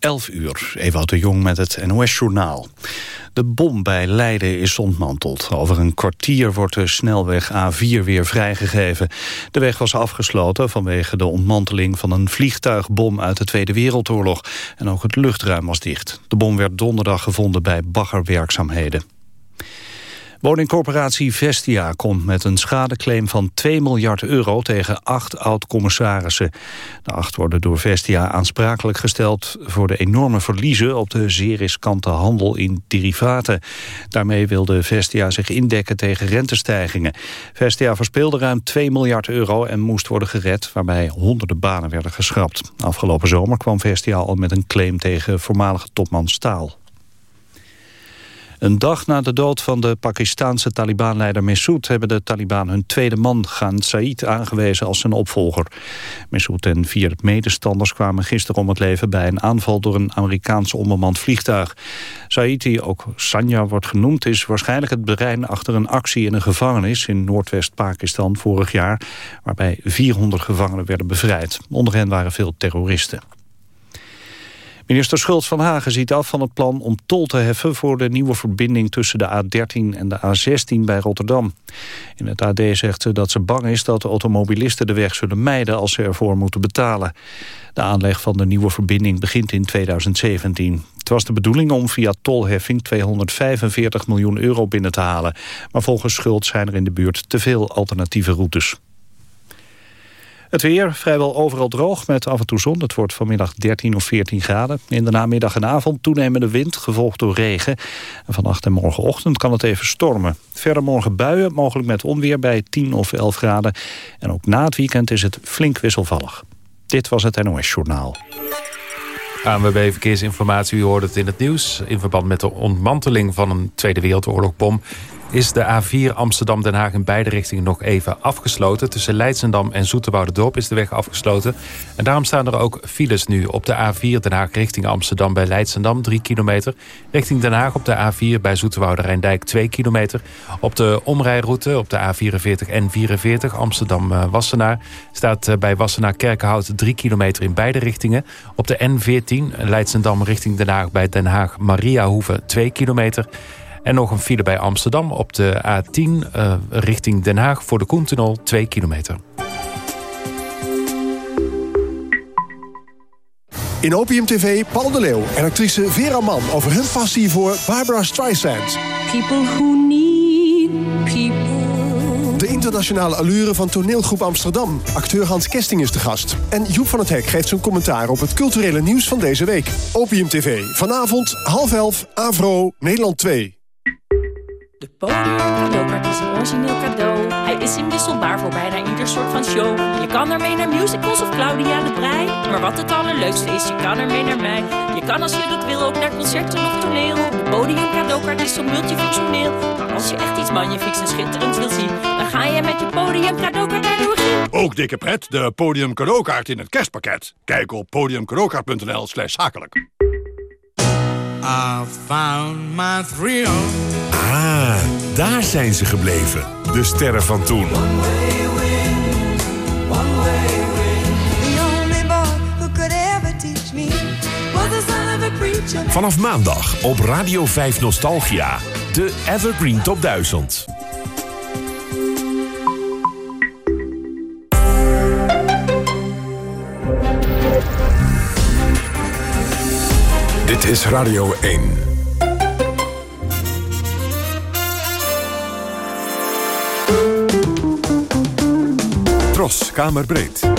11 uur, Ewout de Jong met het NOS-journaal. De bom bij Leiden is ontmanteld. Over een kwartier wordt de snelweg A4 weer vrijgegeven. De weg was afgesloten vanwege de ontmanteling van een vliegtuigbom uit de Tweede Wereldoorlog. En ook het luchtruim was dicht. De bom werd donderdag gevonden bij baggerwerkzaamheden. Woningcorporatie Vestia komt met een schadeclaim van 2 miljard euro tegen acht oud-commissarissen. De acht worden door Vestia aansprakelijk gesteld voor de enorme verliezen op de zeer riskante handel in derivaten. Daarmee wilde Vestia zich indekken tegen rentestijgingen. Vestia verspeelde ruim 2 miljard euro en moest worden gered, waarbij honderden banen werden geschrapt. Afgelopen zomer kwam Vestia al met een claim tegen voormalige topman Staal. Een dag na de dood van de Pakistanse Taliban-leider Massoud... hebben de Taliban hun tweede man, Ghan Said, aangewezen als zijn opvolger. Massoud en vier medestanders kwamen gisteren om het leven... bij een aanval door een Amerikaans onbemand vliegtuig. Said, die ook Sanya wordt genoemd... is waarschijnlijk het brein achter een actie in een gevangenis... in Noordwest-Pakistan vorig jaar... waarbij 400 gevangenen werden bevrijd. Onder hen waren veel terroristen. Minister Schultz van Hagen ziet af van het plan om tol te heffen... voor de nieuwe verbinding tussen de A13 en de A16 bij Rotterdam. In het AD zegt ze dat ze bang is dat de automobilisten de weg zullen mijden... als ze ervoor moeten betalen. De aanleg van de nieuwe verbinding begint in 2017. Het was de bedoeling om via tolheffing 245 miljoen euro binnen te halen. Maar volgens Schultz zijn er in de buurt te veel alternatieve routes. Het weer vrijwel overal droog met af en toe zon. Het wordt vanmiddag 13 of 14 graden. In de namiddag en avond toenemende wind, gevolgd door regen. En vannacht en morgenochtend kan het even stormen. Verder morgen buien, mogelijk met onweer bij 10 of 11 graden. En ook na het weekend is het flink wisselvallig. Dit was het NOS Journaal. ANWB Verkeersinformatie, u hoort het in het nieuws. In verband met de ontmanteling van een Tweede Wereldoorlogbom is de A4 Amsterdam-Den Haag in beide richtingen nog even afgesloten. Tussen Leidsendam en Dorp is de weg afgesloten. En daarom staan er ook files nu op de A4 Den Haag richting Amsterdam bij Leidsendam 3 kilometer. Richting Den Haag op de A4 bij Zoeterwoude Rijndijk 2 kilometer. Op de omrijroute op de A44 en 44 Amsterdam-Wassenaar staat eh, bij Wassenaar Kerkenhout 3 kilometer in beide richtingen. Op de N14 Leidsendam richting Den Haag bij Den Haag Mariahoeve 2 kilometer. En nog een file bij Amsterdam op de A10 uh, richting Den Haag voor de Koentunnel 2 kilometer. In Opium TV Paul de Leeuw en actrice Vera Mann over hun passie voor Barbara Streisand. People who need people. De internationale allure van toneelgroep Amsterdam. Acteur Hans Kesting is de gast. En Joep van het Hek geeft zijn commentaar op het culturele nieuws van deze week. Opium TV. Vanavond half elf, Avro, Nederland 2. De podium cadeaukaart is een origineel cadeau. Hij is inwisselbaar voor bijna ieder soort van show. Je kan ermee naar musicals of Claudia de Brij. Maar wat het allerleukste is, je kan ermee naar mij. Je kan als je dat wil ook naar concerten of toneel. De podium is zo multifunctioneel. Maar als je echt iets magnifieks en schitterends wil zien... dan ga je met je podium naar de Ook dikke pret, de podium in het kerstpakket. Kijk op podiumcadeaukaart.nl slash zakelijk. I found my thrill. Ah, daar zijn ze gebleven. De sterren van toen. Vanaf maandag op Radio 5 Nostalgia. De Evergreen Top 1000. Dit is Radio 1. Tros, Kamerbreed.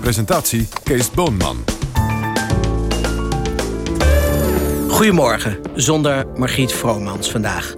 Presentatie Kees Boonman. Goedemorgen, zonder Margriet Vromans vandaag.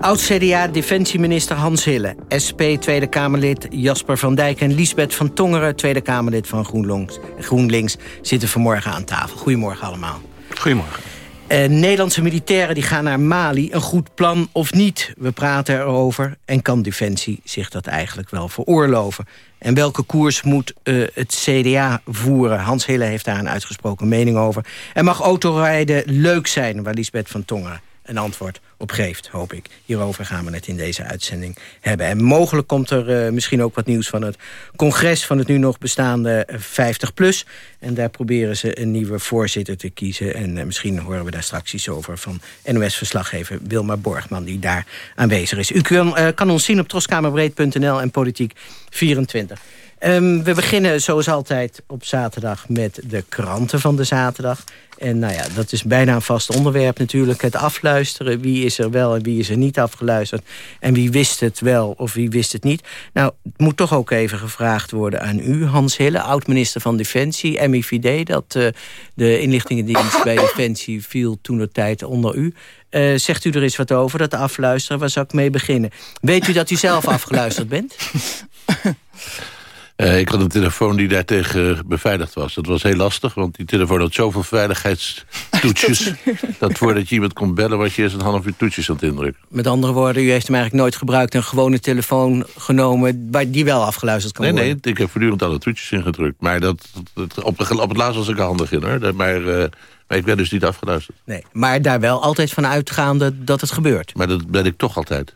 Oud-CDA-defensieminister Hans Hille, SP Tweede Kamerlid Jasper van Dijk... en Liesbeth van Tongeren, Tweede Kamerlid van GroenLinks, GroenLinks... zitten vanmorgen aan tafel. Goedemorgen allemaal. Goedemorgen. Uh, Nederlandse militairen die gaan naar Mali. Een goed plan of niet? We praten erover. En kan Defensie zich dat eigenlijk wel veroorloven? En welke koers moet uh, het CDA voeren? Hans Hille heeft daar een uitgesproken mening over. En mag autorijden leuk zijn, waar Lisbeth van Tongeren een antwoord op geeft, hoop ik. Hierover gaan we het in deze uitzending hebben. En mogelijk komt er misschien ook wat nieuws van het congres... van het nu nog bestaande 50PLUS. En daar proberen ze een nieuwe voorzitter te kiezen. En misschien horen we daar straks iets over van NOS-verslaggever Wilma Borgman... die daar aanwezig is. U kan, kan ons zien op troskamerbreed.nl en Politiek 24. Um, we beginnen zoals altijd op zaterdag met de kranten van de zaterdag. En nou ja, dat is bijna een vast onderwerp natuurlijk. Het afluisteren. Wie is er wel en wie is er niet afgeluisterd. En wie wist het wel of wie wist het niet. Nou, het moet toch ook even gevraagd worden aan u. Hans Hille, oud-minister van Defensie, MIVD. Dat uh, de inlichtingendienst bij Defensie viel toen de tijd onder u. Uh, zegt u er eens wat over, dat afluisteren? Waar zou ik mee beginnen? Weet u dat u zelf afgeluisterd bent? Uh, ik had een telefoon die daartegen beveiligd was. Dat was heel lastig, want die telefoon had zoveel veiligheidstoetjes... dat voordat je iemand kon bellen was je eerst een half uur toetjes aan het indrukken. Met andere woorden, u heeft hem eigenlijk nooit gebruikt... een gewone telefoon genomen die wel afgeluisterd kan nee, worden? Nee, ik heb voortdurend alle toetjes ingedrukt. Maar dat, dat op, op, het laatst was ik handig in, hoor. Maar... Uh, maar ik werd dus niet afgeluisterd. Nee, maar daar wel altijd van uitgaande dat het gebeurt. Maar dat ben ik toch altijd.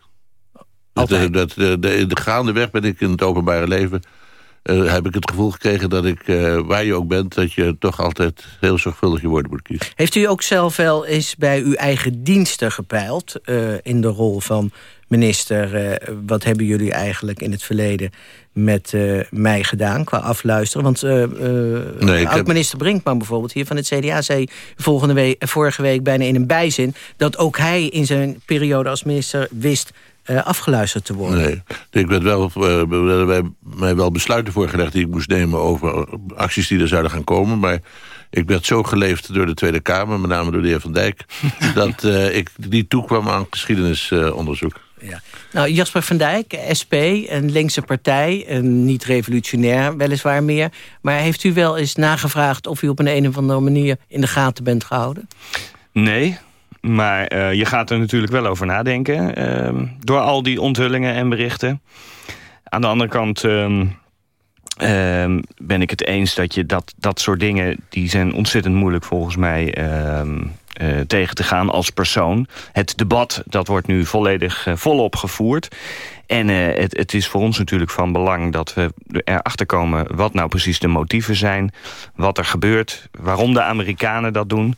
altijd. Dat, dat, de, de gaande weg ben ik in het openbare leven uh, heb ik het gevoel gekregen dat ik, uh, waar je ook bent... dat je toch altijd heel zorgvuldig je woorden moet kiezen. Heeft u ook zelf wel eens bij uw eigen diensten gepeild... Uh, in de rol van minister? wat hebben jullie eigenlijk in het verleden met mij gedaan qua afluisteren? Want nee, oud-minister heb... Brinkman bijvoorbeeld hier van het CDA... zei volgende week, vorige week bijna in een bijzin... dat ook hij in zijn periode als minister wist uh, afgeluisterd te worden. Nee, ik werd wel, uh, wij, mij wel besluiten voorgelegd die ik moest nemen over acties die er zouden gaan komen. Maar ik werd zo geleefd door de Tweede Kamer, met name door de heer Van Dijk, dat uh, ik niet toekwam aan geschiedenisonderzoek. Ja. Nou, Jasper van Dijk, SP, een linkse partij, een niet revolutionair weliswaar meer. Maar heeft u wel eens nagevraagd of u op een, een of andere manier in de gaten bent gehouden? Nee, maar uh, je gaat er natuurlijk wel over nadenken. Uh, door al die onthullingen en berichten. Aan de andere kant uh, ben ik het eens dat je dat, dat soort dingen... die zijn ontzettend moeilijk volgens mij ehm, uh, tegen te gaan als persoon. Het debat dat wordt nu volledig uh, volop gevoerd. En het, het, is voor ons natuurlijk van belang dat we erachter komen... wat nou precies de motieven zijn, wat er gebeurt... waarom de Amerikanen dat doen.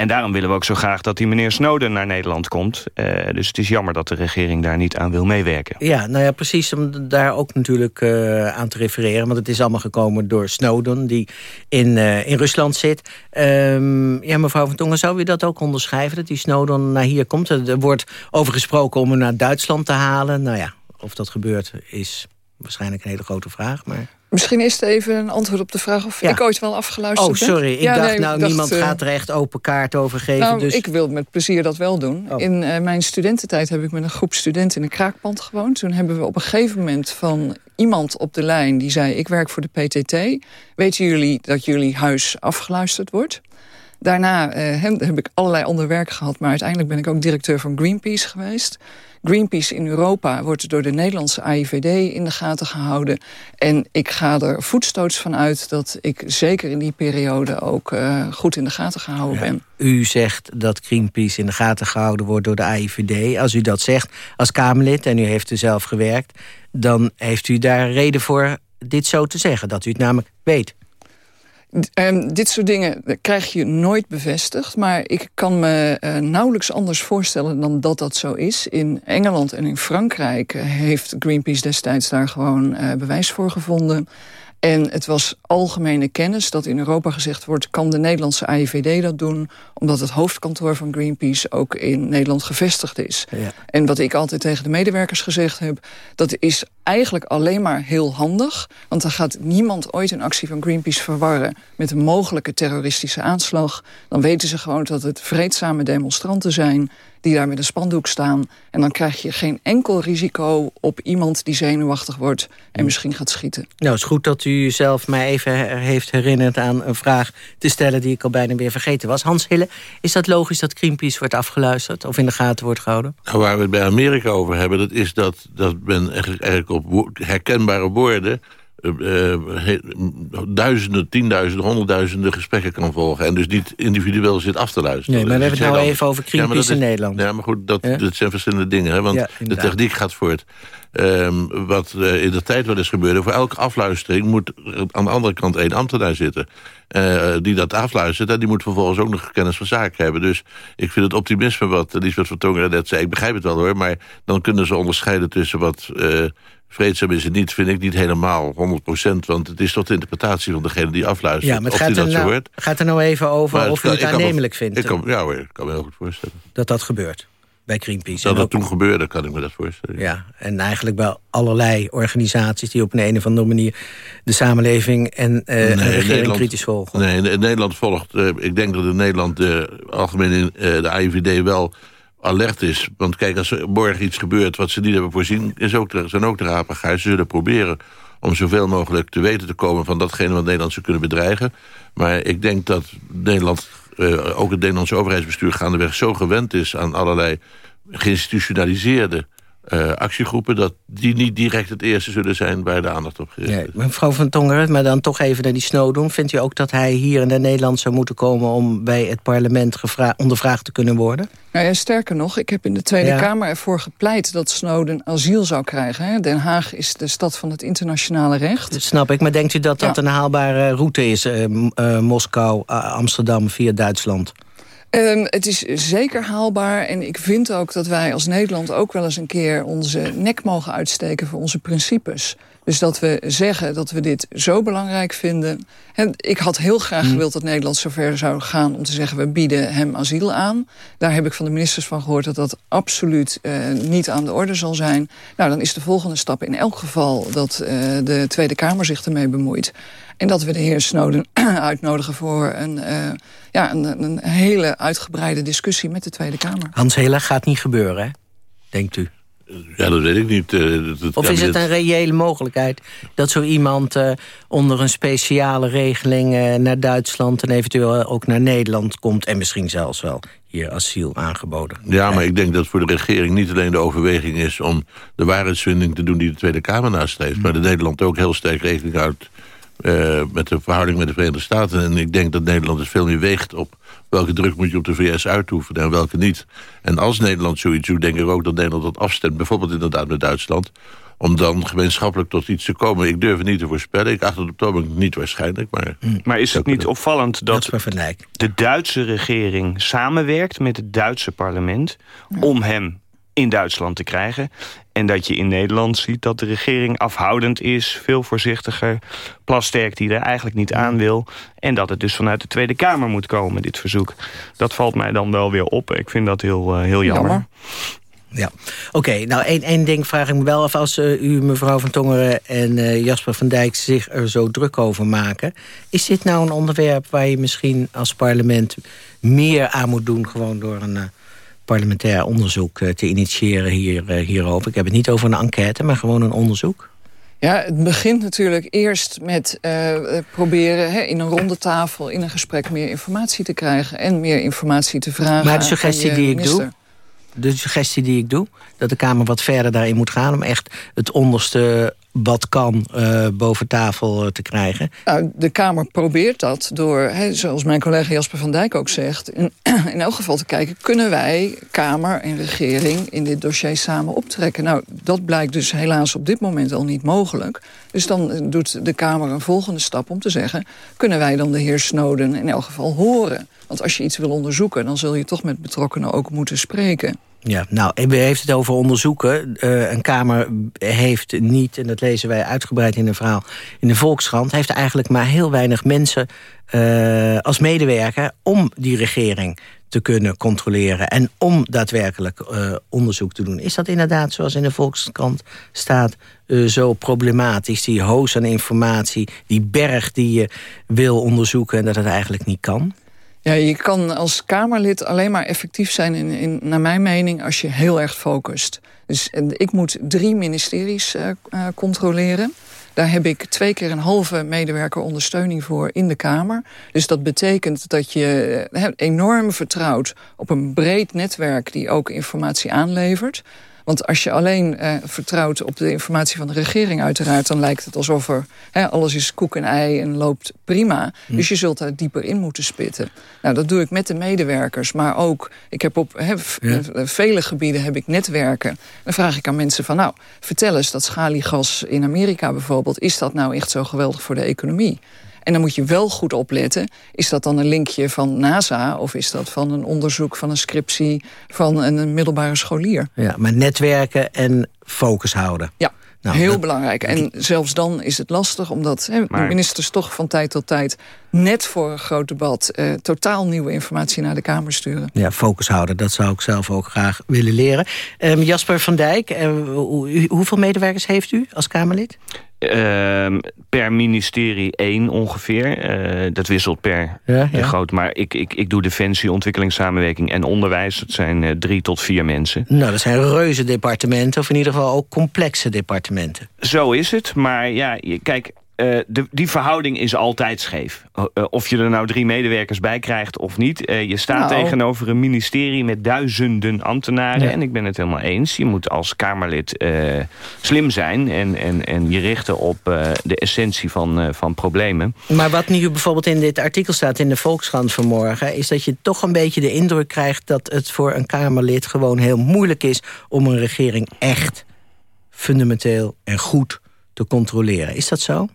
En daarom willen we ook zo graag dat die meneer Snowden naar Nederland komt. Uh, dus het is jammer dat de regering daar niet aan wil meewerken. Ja, nou ja, precies om daar ook natuurlijk uh, aan te refereren. Want het is allemaal gekomen door Snowden, die in, in Rusland zit. Um, ja, mevrouw Van Tongen, zou u dat ook onderschrijven? Dat die Snowden naar hier komt? Er wordt over gesproken om hem naar Duitsland te halen. Nou ja, of dat gebeurt is waarschijnlijk een hele grote vraag. Maar... Misschien is het even een antwoord op de vraag of ja. ik ooit wel afgeluisterd ben. Oh, sorry. Ik dacht, nou, dacht, niemand uh, gaat er echt open kaart over geven. Nou, dus... ik wil met plezier dat wel doen. Oh. In uh, mijn studententijd heb ik met een groep studenten in een kraakpand gewoond. Toen hebben we op een gegeven moment van iemand op de lijn... die zei, ik werk voor de PTT. Weten jullie dat jullie huis afgeluisterd wordt? Daarna uh, heb ik allerlei ander werk gehad... maar uiteindelijk ben ik ook directeur van Greenpeace geweest... Greenpeace in Europa wordt door de Nederlandse AIVD in de gaten gehouden. En ik ga er voetstoots van uit dat ik zeker in die periode ook uh, goed in de gaten gehouden ja. ben. U zegt dat Greenpeace in de gaten gehouden wordt door de AIVD. Als u dat zegt als Kamerlid en u heeft er zelf gewerkt... dan heeft u daar reden voor dit zo te zeggen. Dat u het namelijk weet. Um, dit soort dingen krijg je nooit bevestigd. Maar ik kan me uh, nauwelijks anders voorstellen dan dat dat zo is. In Engeland en in Frankrijk heeft Greenpeace destijds daar gewoon uh, bewijs voor gevonden. En het was algemene kennis dat in Europa gezegd wordt... kan de Nederlandse AIVD dat doen... omdat het hoofdkantoor van Greenpeace ook in Nederland gevestigd is. Ja. En wat ik altijd tegen de medewerkers gezegd heb... dat is eigenlijk alleen maar heel handig. Want dan gaat niemand ooit een actie van Greenpeace verwarren... met een mogelijke terroristische aanslag. Dan weten ze gewoon dat het vreedzame demonstranten zijn die daar met een spandoek staan. En dan krijg je geen enkel risico op iemand die zenuwachtig wordt... en misschien gaat schieten. Nou, het is goed dat u zelf mij even heeft herinnerd aan een vraag te stellen... die ik al bijna weer vergeten was. Hans Hille, is dat logisch dat Greenpeace wordt afgeluisterd... of in de gaten wordt gehouden? Nou, waar we het bij Amerika over hebben... dat is dat, dat men eigenlijk op herkenbare woorden eh, he- duizenden, tienduizenden, honderdduizenden gesprekken kan volgen. En dus niet individueel zit af te luisteren. Nee, maar we Dat hebben het nou even over. Ja, dat in Nederland. Ja, maar goed, dat, Ja? dat zijn verschillende dingen. Hè? Want Ja, de techniek gaat voort. Ehm, wat eh, in de tijd wel eens gebeurde... voor elke afluistering moet aan de andere kant één ambtenaar zitten... eh, die dat afluistert. En die moet vervolgens ook nog kennis van zaken hebben. Dus ik vind het optimisme wat Lisbeth van Tongeren net zei... ik begrijp het wel hoor, maar dan kunnen ze onderscheiden tussen wat... eh, vreedzaam is het niet, vind ik niet helemaal 100%. Want het is tot de interpretatie van degene die afluistert. Ja, maar het of gaat er, nou, hoort. gaat er nou even over Maar of u het aannemelijk vindt Ik kan, ja hoor, ik kan me heel goed voorstellen. dat dat gebeurt bij Greenpeace. Dat dat toen gebeurde, kan ik me dat voorstellen. Ja, en eigenlijk bij allerlei organisaties die op een, een of andere manier de samenleving en eh Nee, en de regering Nederland- kritisch volgen. Nee, in, Nederland volgt... eh, ik denk dat in Nederland de algemeen eh, de AIVD wel alert is. Want kijk, als er morgen iets gebeurt wat ze niet hebben voorzien... Is ook zijn ook de rapengaars. Ze zullen proberen om zoveel mogelijk te weten te komen... van datgene wat Nederland zou kunnen bedreigen. Maar ik denk dat Nederland, eh, ook het Nederlandse overheidsbestuur... gaandeweg zo gewend is aan allerlei geïnstitutionaliseerde... eh, actiegroepen, dat die niet direct het eerste zullen zijn waar de aandacht op gericht is. Nee, mevrouw van Tongeren, maar dan toch even naar die Snowden. Vindt u ook dat hij hier in Nederland zou moeten komen... om bij het parlement ondervraagd te kunnen worden? Nou ja, sterker nog, ik heb in de Tweede Ja. Kamer ervoor gepleit... dat Snowden asiel zou krijgen. Hè. Den Haag is de stad van het internationale recht. Dat snap ik, maar denkt u dat dat Ja. een haalbare route is? eh, eh, Moskou, Amsterdam via Duitsland? Ehm, het is zeker haalbaar en ik vind ook dat wij als Nederland ook wel eens een keer onze nek mogen uitsteken voor onze principes. Dus dat we zeggen dat we dit zo belangrijk vinden. En ik had heel graag Hmm. gewild dat Nederland zover zou gaan om te zeggen we bieden hem asiel aan. Daar heb ik van de ministers van gehoord dat dat absoluut eh, niet aan de orde zal zijn. Nou, dan is de volgende stap in elk geval dat eh, de Tweede Kamer zich ermee bemoeit. En dat we de heer Snowden uitnodigen voor een, eh, ja, een, een hele uitgebreide discussie met de Tweede Kamer. Hans Hela gaat niet gebeuren, hè? denkt u? Ja, dat weet ik niet. eh, Of is het een reële mogelijkheid dat zo iemand eh, onder een speciale regeling eh, naar Duitsland en eventueel ook naar Nederland komt en misschien zelfs wel hier asiel aangeboden? Ja, maar ik denk dat voor de regering niet alleen de overweging is... om de waarheidsvinding te doen die de Tweede Kamer nastreeft... maar dat Nederland ook heel sterk rekening houdt... met de verhouding met de Verenigde Staten. En ik denk dat Nederland dus veel meer weegt op... welke druk moet je op de VS uitoefenen en welke niet. En als Nederland zoiets doet, denk ik ook dat Nederland dat afstemt... bijvoorbeeld inderdaad met Duitsland... om dan gemeenschappelijk tot iets te komen. Ik durf het niet te voorspellen. Ik acht het op het ogenblik niet waarschijnlijk, maar... Maar is het niet opvallend dat de Duitse regering samenwerkt met het Duitse parlement om hem in Duitsland te krijgen. En dat je in Nederland ziet dat de regering afhoudend is, veel voorzichtiger. Plasterk die er eigenlijk niet aan wil. En dat het dus vanuit de Tweede Kamer moet komen, dit verzoek. Dat valt mij dan wel weer op. Ik vind dat heel, eh, heel jammer. Ja, oké. nou, één, één ding vraag ik me wel af. Als eh, u, mevrouw van Tongeren en eh, Jasper van Dijk zich er zo druk over maken... is dit nou een onderwerp waar je misschien als parlement meer aan moet doen... gewoon door een parlementair onderzoek eh, te initiëren hier, eh, hierover? Ik heb het niet over een enquête, maar gewoon een onderzoek. Ja, het begint natuurlijk eerst met eh, proberen hè, in een ronde tafel, in een gesprek meer informatie te krijgen en meer informatie te vragen. Maar de suggestie die ik minister. doe... De suggestie die ik doe, dat de Kamer wat verder daarin moet gaan... om echt het onderste wat kan eh, boven tafel eh, te krijgen. Nou, de Kamer probeert dat door, zoals mijn collega Jasper van Dijk ook zegt... In, in elk geval te kijken, kunnen wij Kamer en regering in dit dossier samen optrekken? Nou, dat blijkt dus helaas op dit moment al niet mogelijk. Dus dan doet de Kamer een volgende stap om te zeggen... kunnen wij dan de heer Snowden in elk geval horen? Want als je iets wil onderzoeken, dan zul je toch met betrokkenen ook moeten spreken. Ja, nou, u heeft het over onderzoeken. Eh, een Kamer heeft niet, en dat lezen wij uitgebreid in een verhaal in de Volkskrant... heeft eigenlijk maar heel weinig mensen eh, als medewerker... om die regering te kunnen controleren en om daadwerkelijk eh, onderzoek te doen. Is dat inderdaad, zoals in de Volkskrant staat, eh, zo problematisch? Die hoos aan informatie, die berg die je wil onderzoeken... en dat het eigenlijk niet kan? Ja, je kan als Kamerlid alleen maar effectief zijn, in, in, naar mijn mening, als je heel erg focust. Dus ik moet drie ministeries eh, controleren. Daar heb ik twee keer een halve medewerker ondersteuning voor in de Kamer. Dus dat betekent dat je eh, enorm vertrouwt op een breed netwerk die ook informatie aanlevert. Want als je alleen uh, vertrouwt op de informatie van de regering uiteraard... dan lijkt het alsof er alles is koek en ei en loopt prima. Hm. Dus je zult daar dieper in moeten spitten. Nou, dat doe ik met de medewerkers. Maar ook, ik heb op vele gebieden heb ik netwerken. Dan vraag ik aan mensen van, nou, vertel eens... dat schaliegas in Amerika bijvoorbeeld... is dat nou echt zo geweldig voor de economie? En dan moet je wel goed opletten. Is dat dan een linkje van NASA of is dat van een onderzoek van een scriptie van een middelbare scholier? Ja, maar netwerken en focus houden. Ja. Nou, Heel belangrijk. En zelfs dan is het lastig, omdat hè, de ministers toch van tijd tot tijd... net voor een groot debat eh, totaal nieuwe informatie naar de Kamer sturen. Ja, focus houden, dat zou ik zelf ook graag willen leren. Um, Jasper van Dijk, uh, hoeveel medewerkers heeft u als Kamerlid? Uh, per ministerie één ongeveer. Uh, dat wisselt per ja, ja. groot. Maar ik, ik, ik doe defensie, ontwikkelingssamenwerking en onderwijs. Dat zijn uh, drie tot vier mensen. Nou, dat zijn reuze departementen. Of in ieder geval ook complexe departementen. Zo is het. Maar ja, kijk, uh, de, die verhouding is altijd scheef. Uh, of je er nou drie medewerkers bij krijgt of niet. Uh, je staat nou. tegenover een ministerie met duizenden ambtenaren. Ja. En ik ben het helemaal eens. Je moet als Kamerlid slim zijn. En, en, en je richten op de essentie van, van problemen. Maar wat nu bijvoorbeeld in dit artikel staat in de Volkskrant vanmorgen... is dat je toch een beetje de indruk krijgt... dat het voor een Kamerlid gewoon heel moeilijk is... om een regering echt fundamenteel en goed te controleren. Is dat zo?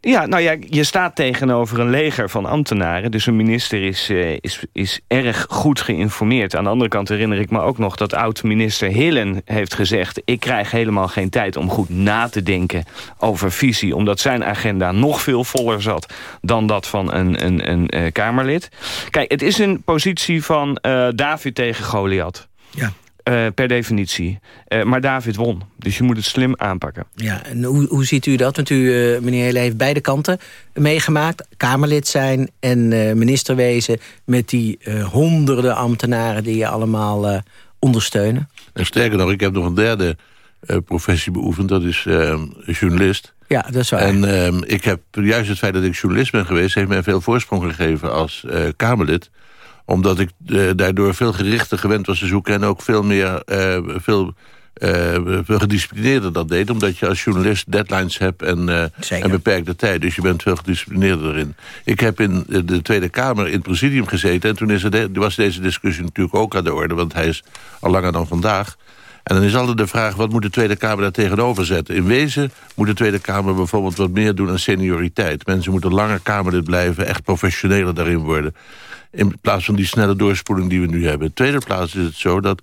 Ja, nou ja, je staat tegenover een leger van ambtenaren. Dus een minister is, uh, is, is erg goed geïnformeerd. Aan de andere kant herinner ik me ook nog dat oud-minister Hillen heeft gezegd... ik krijg helemaal geen tijd om goed na te denken over visie... omdat zijn agenda nog veel voller zat dan dat van een, een, een uh, Kamerlid. Kijk, het is een positie van uh, David tegen Goliath. Ja. Uh, per definitie. Uh, maar David won. Dus je moet het slim aanpakken. Ja, en hoe, hoe ziet u dat? Want u, uh, meneer Hele, heeft beide kanten meegemaakt. Kamerlid zijn en minister wezen... met die honderden ambtenaren die je allemaal ondersteunen. En sterker nog, ik heb nog een derde professie beoefend. Dat is journalist. Ja, dat is waar. En ehm, ik heb juist het feit dat ik journalist ben geweest... heeft mij veel voorsprong gegeven als Kamerlid omdat ik uh, daardoor veel gerichter gewend was te zoeken... en ook veel meer, uh, veel, uh, veel gedisciplineerder dat deed. Omdat je als journalist deadlines hebt en, en beperkte tijd. Dus je bent veel gedisciplineerder erin. Ik heb in de Tweede Kamer in het presidium gezeten... en toen is was deze discussie natuurlijk ook aan de orde... want hij is al langer dan vandaag... En dan is altijd de vraag, wat moet de Tweede Kamer daar tegenover zetten? In wezen moet de Tweede Kamer bijvoorbeeld wat meer doen aan senioriteit. Mensen moeten langer Kamerlid blijven, echt professioneler daarin worden. In plaats van die snelle doorspoeling die we nu hebben. Tweede plaats is het zo dat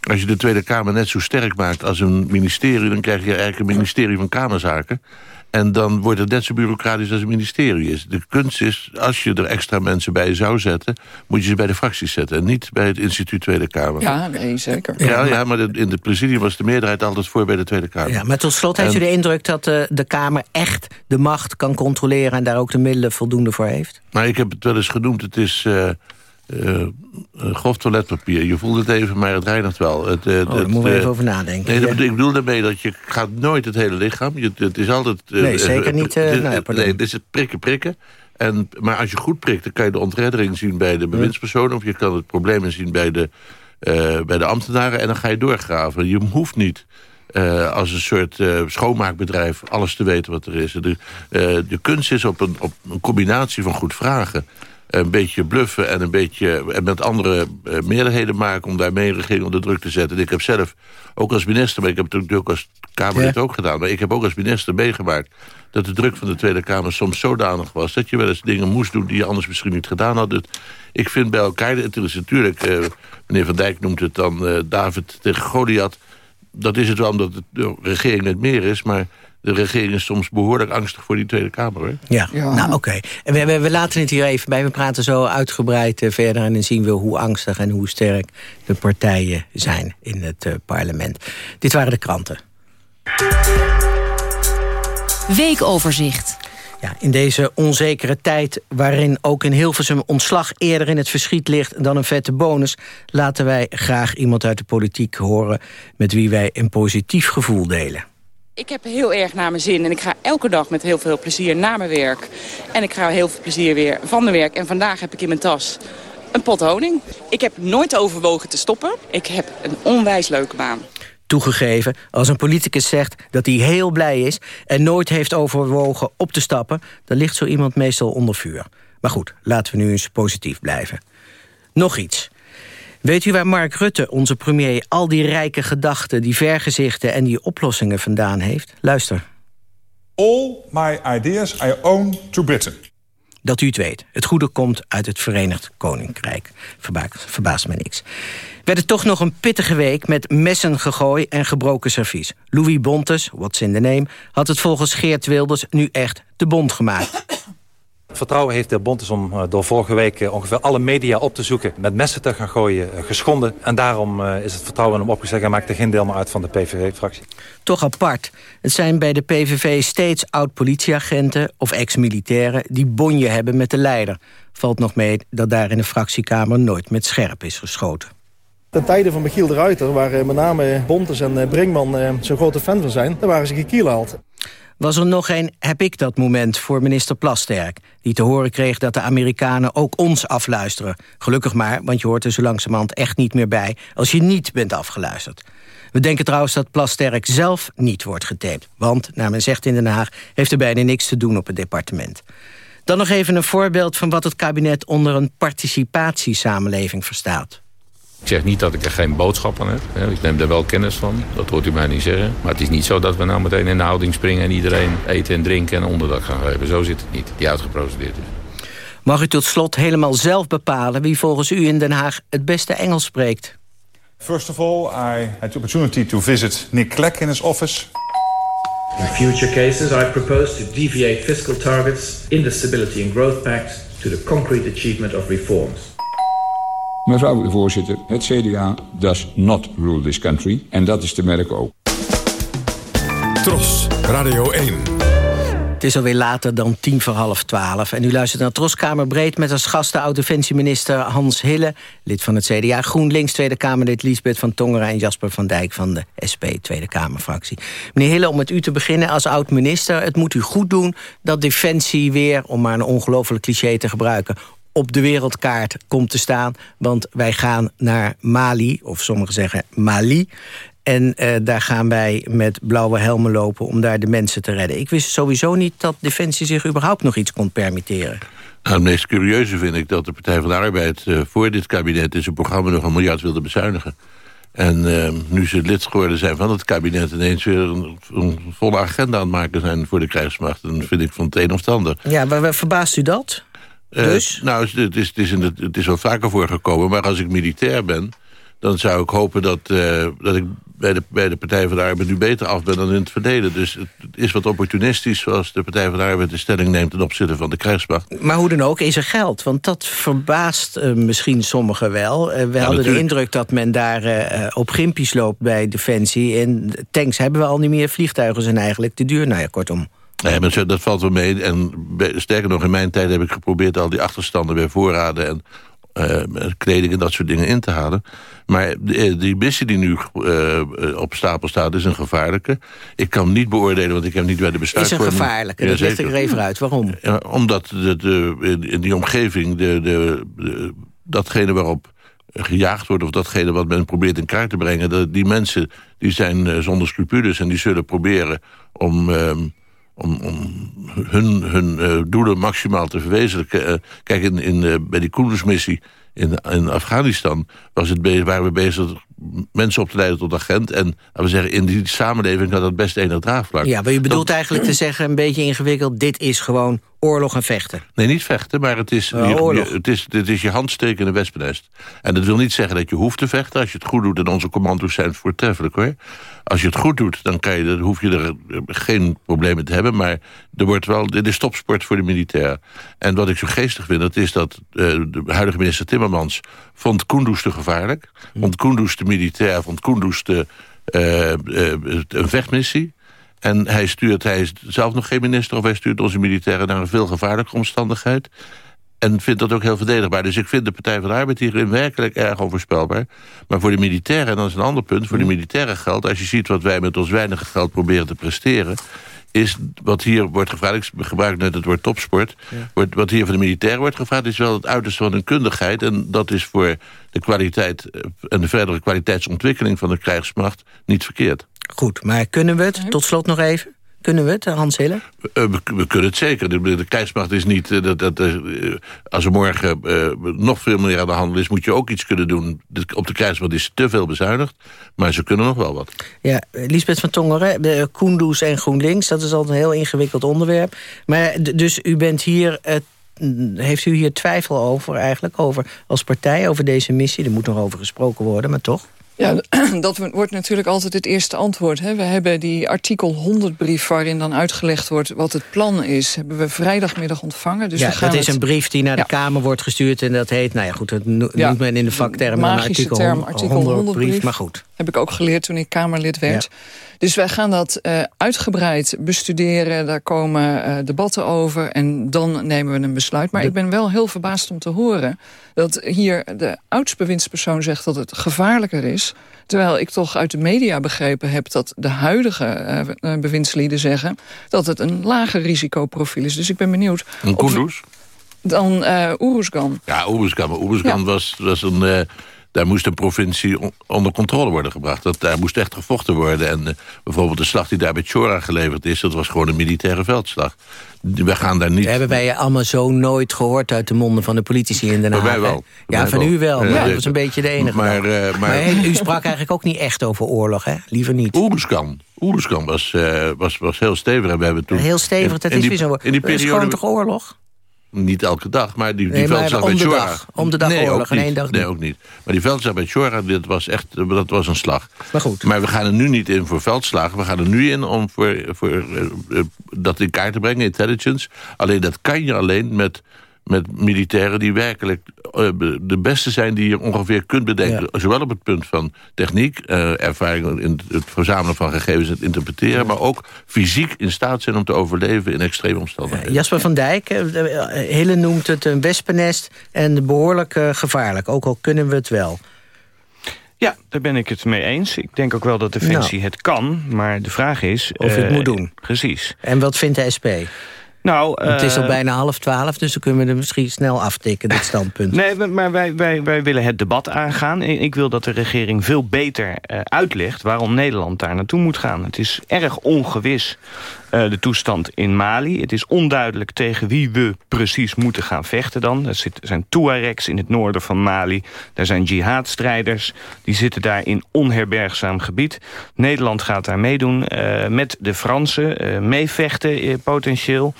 als je de Tweede Kamer net zo sterk maakt als een ministerie... dan krijg je eigenlijk een ministerie van Kamerzaken. En dan wordt het net zo bureaucratisch als het ministerie is. De kunst is, als je er extra mensen bij zou zetten... moet je ze bij de fracties zetten en niet bij het instituut Tweede Kamer. Ja, nee, zeker. Ja, ja maar in de presidium was de meerderheid altijd voor bij de Tweede Kamer. Ja, maar tot slot heeft u de indruk dat de, de Kamer echt de macht kan controleren... en daar ook de middelen voldoende voor heeft? Nou, ik heb het wel eens genoemd, het is... Uh, uh, grof toiletpapier. Je voelt het even, maar het reinigt wel. Het, uh, oh, daar moeten we even over nadenken. Nee, Ik bedoel daarmee dat je gaat nooit het hele lichaam. Je, het is altijd... nee, zeker niet. Uh, nou, nee, dit is het prikken, prikken. En, maar als je goed prikt, dan kan je de ontreddering zien bij de bewindspersonen... of je kan het probleem zien bij de, bij de ambtenaren... en dan ga je doorgraven. Je hoeft niet... Uh, als een soort uh, schoonmaakbedrijf alles te weten wat er is. De, de kunst is op een, op een combinatie van goed vragen een beetje bluffen en een beetje en met andere uh, meerderheden maken... om daarmee een regering onder druk te zetten. En ik heb zelf, ook als minister, maar ik heb het natuurlijk als Kamerlid ook gedaan... maar ik heb ook als minister meegemaakt dat de druk van de Tweede Kamer soms zodanig was... dat je wel eens dingen moest doen die je anders misschien niet gedaan had. Dus ik vind bij elkaar, het is natuurlijk... Uh, meneer Van Dijk noemt het dan uh, David tegen Goliath... dat is het wel omdat de regering net meer is, maar de regering is soms behoorlijk angstig voor die Tweede Kamer. Hè? Ja, nou oké. En we, we, we, laten het hier even bij. We praten zo uitgebreid uh, verder en dan zien we hoe angstig en hoe sterk de partijen zijn in het uh, parlement. Dit waren de kranten. Weekoverzicht. Ja, in deze onzekere tijd waarin ook in Hilversum ontslag eerder in het verschiet ligt dan een vette bonus, laten wij graag iemand uit de politiek horen met wie wij een positief gevoel delen. Ik heb heel erg naar mijn zin en ik ga elke dag met heel veel plezier naar mijn werk. En ik ga heel veel plezier weer van mijn werk. En vandaag heb ik in mijn tas een pot honing. Ik heb nooit overwogen te stoppen. Ik heb een onwijs leuke baan. Toegegeven, als een politicus zegt dat hij heel blij is... en nooit heeft overwogen op te stappen... dan ligt zo iemand meestal onder vuur. Maar goed, laten we nu eens positief blijven. Nog iets. Weet u waar Mark Rutte, onze premier, al die rijke gedachten... die vergezichten en die oplossingen vandaan heeft? Luister. All my ideas I own to Britain. Dat u het weet. Het goede komt uit het Verenigd Koninkrijk. Verbaast, verbaast me niks. Werd het toch nog een pittige week met messen gegooi en gebroken servies. Louis Bontes, what's in the name, had het volgens Geert Wilders nu echt de bond gemaakt. Vertrouwen heeft de Bontes om eh, door vorige week eh, ongeveer alle media op te zoeken... met messen te gaan gooien, eh, geschonden. En daarom is het vertrouwen hem opgezegd en maakt er geen deel meer uit van de PVV-fractie. Toch apart. Het zijn bij de PVV steeds oud-politieagenten of ex-militairen... die bonje hebben met de leider. Valt nog mee dat daar in de fractiekamer nooit met scherp is geschoten. Ten tijde van Michiel de Ruiter, waar met name Bontes en Brinkman zo'n grote fan van zijn... daar waren ze gekielhaald was er nog een heb ik dat moment voor minister Plasterk... die te horen kreeg dat de Amerikanen ook ons afluisteren. Gelukkig maar, want je hoort er zo langzamerhand echt niet meer bij... als je niet bent afgeluisterd. We denken trouwens dat Plasterk zelf niet wordt getaped. Want, naar men zegt in Den Haag, heeft er bijna niks te doen op het departement. Dan nog even een voorbeeld van wat het kabinet onder een participatiesamenleving verstaat. Ik zeg niet dat ik er geen boodschap aan heb. Ik neem er wel kennis van. Dat hoort u mij niet zeggen. Maar het is niet zo dat we nou meteen in de houding springen... en iedereen eten en drinken en onderdak gaan geven. Zo zit het niet, die uitgeprocedeerd is. Mag u tot slot helemaal zelf bepalen... wie volgens u in Den Haag het beste Engels spreekt? First of all, I had the opportunity to visit Nick Clegg in his office. In future cases, I propose to deviate fiscal targets in the Stability and Growth Pact... to the concrete achievement of reforms. Mevrouw de voorzitter, het CDA does not rule this country. En dat is te merken ook. Tros, Radio 1. Het is alweer later dan tien voor half twaalf. En u luistert naar Troskamer Breed met als gasten oud-defensieminister Hans Hille... lid van het CDA, GroenLinks Tweede Kamerlid Liesbeth van Tongeren... en Jasper van Dijk van de SP Tweede Kamerfractie. Meneer Hille, om met u te beginnen als oud-minister... het moet u goed doen dat defensie weer, om maar een ongelooflijk cliché te gebruiken op de wereldkaart komt te staan. Want wij gaan naar Mali, of sommigen zeggen Mali. En uh, daar gaan wij met blauwe helmen lopen om daar de mensen te redden. Ik wist sowieso niet dat Defensie zich überhaupt nog iets kon permitteren. Nou, het meest curieuze vind ik dat de Partij van de Arbeid... Uh, voor dit kabinet in zijn programma nog een miljard wilde bezuinigen. En uh, nu ze lid geworden zijn van het kabinet... ineens weer een, een, volle agenda aan het maken zijn voor de krijgsmacht. Dan vind ik van het een of het ander. Ja, maar verbaast u dat? Uh, dus? nou, het is, het, is in het, het is wel vaker voorgekomen. Maar als ik militair ben, dan zou ik hopen dat, uh, dat ik bij de, bij de Partij van de Arbeid nu beter af ben dan in het verleden. Dus het is wat opportunistisch zoals de Partij van de Arbeid de stelling neemt ten opzichte van de krijgsmacht. Maar hoe dan ook, is er geld? Want dat verbaast uh, misschien sommigen wel. Uh, we ja, hadden natuurlijk. de indruk dat men daar op gimpies loopt bij Defensie. En tanks hebben we al niet meer, vliegtuigen zijn eigenlijk te duur. Nou ja, kortom. Nee, maar dat valt wel mee. En sterker nog, in mijn tijd heb ik geprobeerd... al die achterstanden bij voorraden en uh, kleding en dat soort dingen in te halen. Maar die missie die nu uh, op stapel staat is een gevaarlijke. Ik kan niet beoordelen, want ik heb niet bij de besluitvorming... Is een gevaarlijke, dat leg ik er even uit. Waarom? Ja, omdat de, de, in die omgeving de, de, datgene waarop gejaagd wordt... of datgene wat men probeert in kaart te brengen... Dat die mensen die zijn zonder scrupules en die zullen proberen om... Uh, om, om hun, hun uh, doelen maximaal te verwezenlijken. Uh, kijk, in, in, uh, bij die Koendersmissie in, in Afghanistan was het waren we bezig mensen op te leiden tot agent. En laten we zeggen, in die samenleving had dat best enig draagvlak. Ja, maar je bedoelt dat, eigenlijk te zeggen, een beetje ingewikkeld... dit is gewoon oorlog en vechten. Nee, niet vechten, maar het is, uh, je, je, het is, het is je handsteken in een wespennest. En dat wil niet zeggen dat je hoeft te vechten. Als je het goed doet, en onze commando's zijn voortreffelijk hoor. Als je het goed doet, dan, kan je, dan hoef je er geen problemen te hebben. Maar er wordt wel, dit is topsport voor de militair. En wat ik zo geestig vind, dat is dat uh, de huidige minister Timmermans... vond Kunduz te gevaarlijk. Vond Kunduz te militair, vond Kunduz te, uh, een vechtmissie. En hij stuurt, hij is zelf nog geen minister... of hij stuurt onze militairen naar een veel gevaarlijke omstandigheid. En vindt dat ook heel verdedigbaar. Dus ik vind de Partij van de Arbeid hierin werkelijk erg onvoorspelbaar. Maar voor de militairen, en dat is een ander punt... voor de militairen geldt, als je ziet wat wij met ons weinige geld proberen te presteren is wat hier wordt gevraagd... ik gebruik net het woord topsport... Wordt, wat hier van de militairen wordt gevraagd... is wel het uiterste van hun kundigheid. En dat is voor de kwaliteit eh, en de verdere kwaliteitsontwikkeling... van de krijgsmacht niet verkeerd. Goed, maar kunnen we het, tot slot nog even... Kunnen we het, Hans Hille? Uh, we, we, kunnen het zeker. De, de krijgsmacht is niet... Uh, dat, dat, uh, als er morgen nog veel meer aan de handel is... moet je ook iets kunnen doen. De, op de krijgsmacht is te veel bezuinigd. Maar ze kunnen nog wel wat. Ja, Lisbeth van Tongeren, de Koendoes en GroenLinks... dat is altijd een heel ingewikkeld onderwerp. Maar dus u bent hier... heeft u hier twijfel over eigenlijk, over als partij, over deze missie? Er moet nog over gesproken worden, maar toch? Ja, dat wordt natuurlijk altijd het eerste antwoord. Hè. We hebben die artikel 100 brief waarin dan uitgelegd wordt wat het plan is. Hebben we vrijdagmiddag ontvangen. Dus ja, dat is het... een brief die naar de Kamer wordt gestuurd. En dat heet, nou ja goed, dat noemt Ja, men in de vaktermen een magische artikel, term, 100, artikel 100 brief. Maar goed. Heb ik ook geleerd toen ik Kamerlid werd. Dus wij gaan dat eh, uitgebreid bestuderen. Daar komen eh, debatten over. En dan nemen we een besluit. Maar ik ben wel heel verbaasd om te horen... dat hier de oudsbewindspersoon zegt dat het gevaarlijker is... terwijl ik toch uit de media begrepen heb... dat de huidige eh, bewindslieden zeggen... dat het een lager risicoprofiel is. Dus ik ben benieuwd... Een Kunduz? Dan eh Oeruzgan. Ja, Oeruzgan. Maar Oeruzgan was, was een... daar moest een provincie on- onder controle worden gebracht. Dat, daar moest echt gevochten worden. En eh, bijvoorbeeld de slag die daar bij Chora geleverd is... dat was gewoon een militaire veldslag. We gaan daar niet... Dat hebben wij allemaal zo nooit gehoord uit de monden van de politici in Den Haag. Wij wel. Ja, van wel. u wel, Ja, dat was een beetje de enige. Maar, eh, maar- u sprak eigenlijk ook niet echt over oorlog, hè? Liever niet. Oeruzkan. Oeruzkan was, eh, was, was heel stevig. En we hebben toen, Heel stevig, dat in is die- weer zo. In die Dat is periode... gewoon toch oorlog? Niet elke dag, maar die, die Nee, veldslag bij Chora... dag. Om de dag nee, oorlog één dag Nee, ook niet. Maar die veldslag bij Chora, dit was echt dat was een slag. Maar goed. Maar we gaan er nu niet in voor veldslagen. We gaan er nu in om voor, voor, eh, eh, dat in kaart te brengen, intelligence. Alleen dat kan je alleen met, met militairen die werkelijk eh, de beste zijn... die je ongeveer kunt bedenken. Zowel op het punt van techniek, eh, ervaring in het verzamelen van gegevens... en het interpreteren, maar ook fysiek in staat zijn om te overleven in extreme omstandigheden. Jasper van Dijk, eh, eh, Hille noemt het een wespennest en behoorlijk eh, gevaarlijk. Ook al kunnen we het wel. Ja, daar ben ik het mee eens. Ik denk ook wel dat Defensie Nou. het kan. Maar de vraag is... Of je het eh, moet doen. Precies. En wat vindt de SP? Nou, het is al eh, bijna half twaalf, dus dan kunnen we er misschien snel aftikken, dit standpunt. Nee, maar wij, wij, wij willen het debat aangaan. Ik ik wil dat de regering veel beter eh, uitlegt... waarom Nederland daar naartoe moet gaan. Het is erg ongewis, eh, de toestand in Mali. Het is onduidelijk tegen wie we precies moeten gaan vechten dan. Er zijn Tuaregs in het noorden van Mali. Daar zijn jihadstrijders. Die zitten daar in onherbergzaam gebied. Nederland gaat daar meedoen eh, met de Fransen. eh, meevechten potentieel.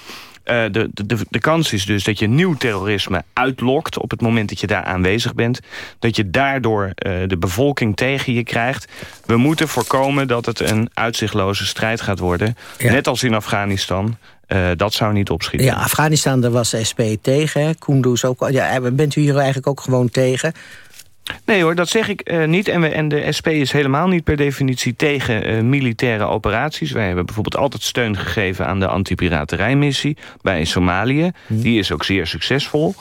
Eh, de, de, de, kans is dus dat je nieuw terrorisme uitlokt... op het moment dat je daar aanwezig bent. Dat je daardoor eh, de bevolking tegen je krijgt. We moeten voorkomen dat het een uitzichtloze strijd gaat worden. Net als in Afghanistan. Eh, dat zou niet opschieten. Ja, Afghanistan, daar was de SP tegen. hè. Kunduz ook. al. Ja, bent u hier eigenlijk ook gewoon tegen? Nee hoor, dat zeg ik eh, niet. En, we, en de SP is helemaal niet per definitie tegen eh, militaire operaties. Wij hebben bijvoorbeeld altijd steun gegeven aan de antipiraterijmissie bij Somalië. Die is ook zeer succesvol.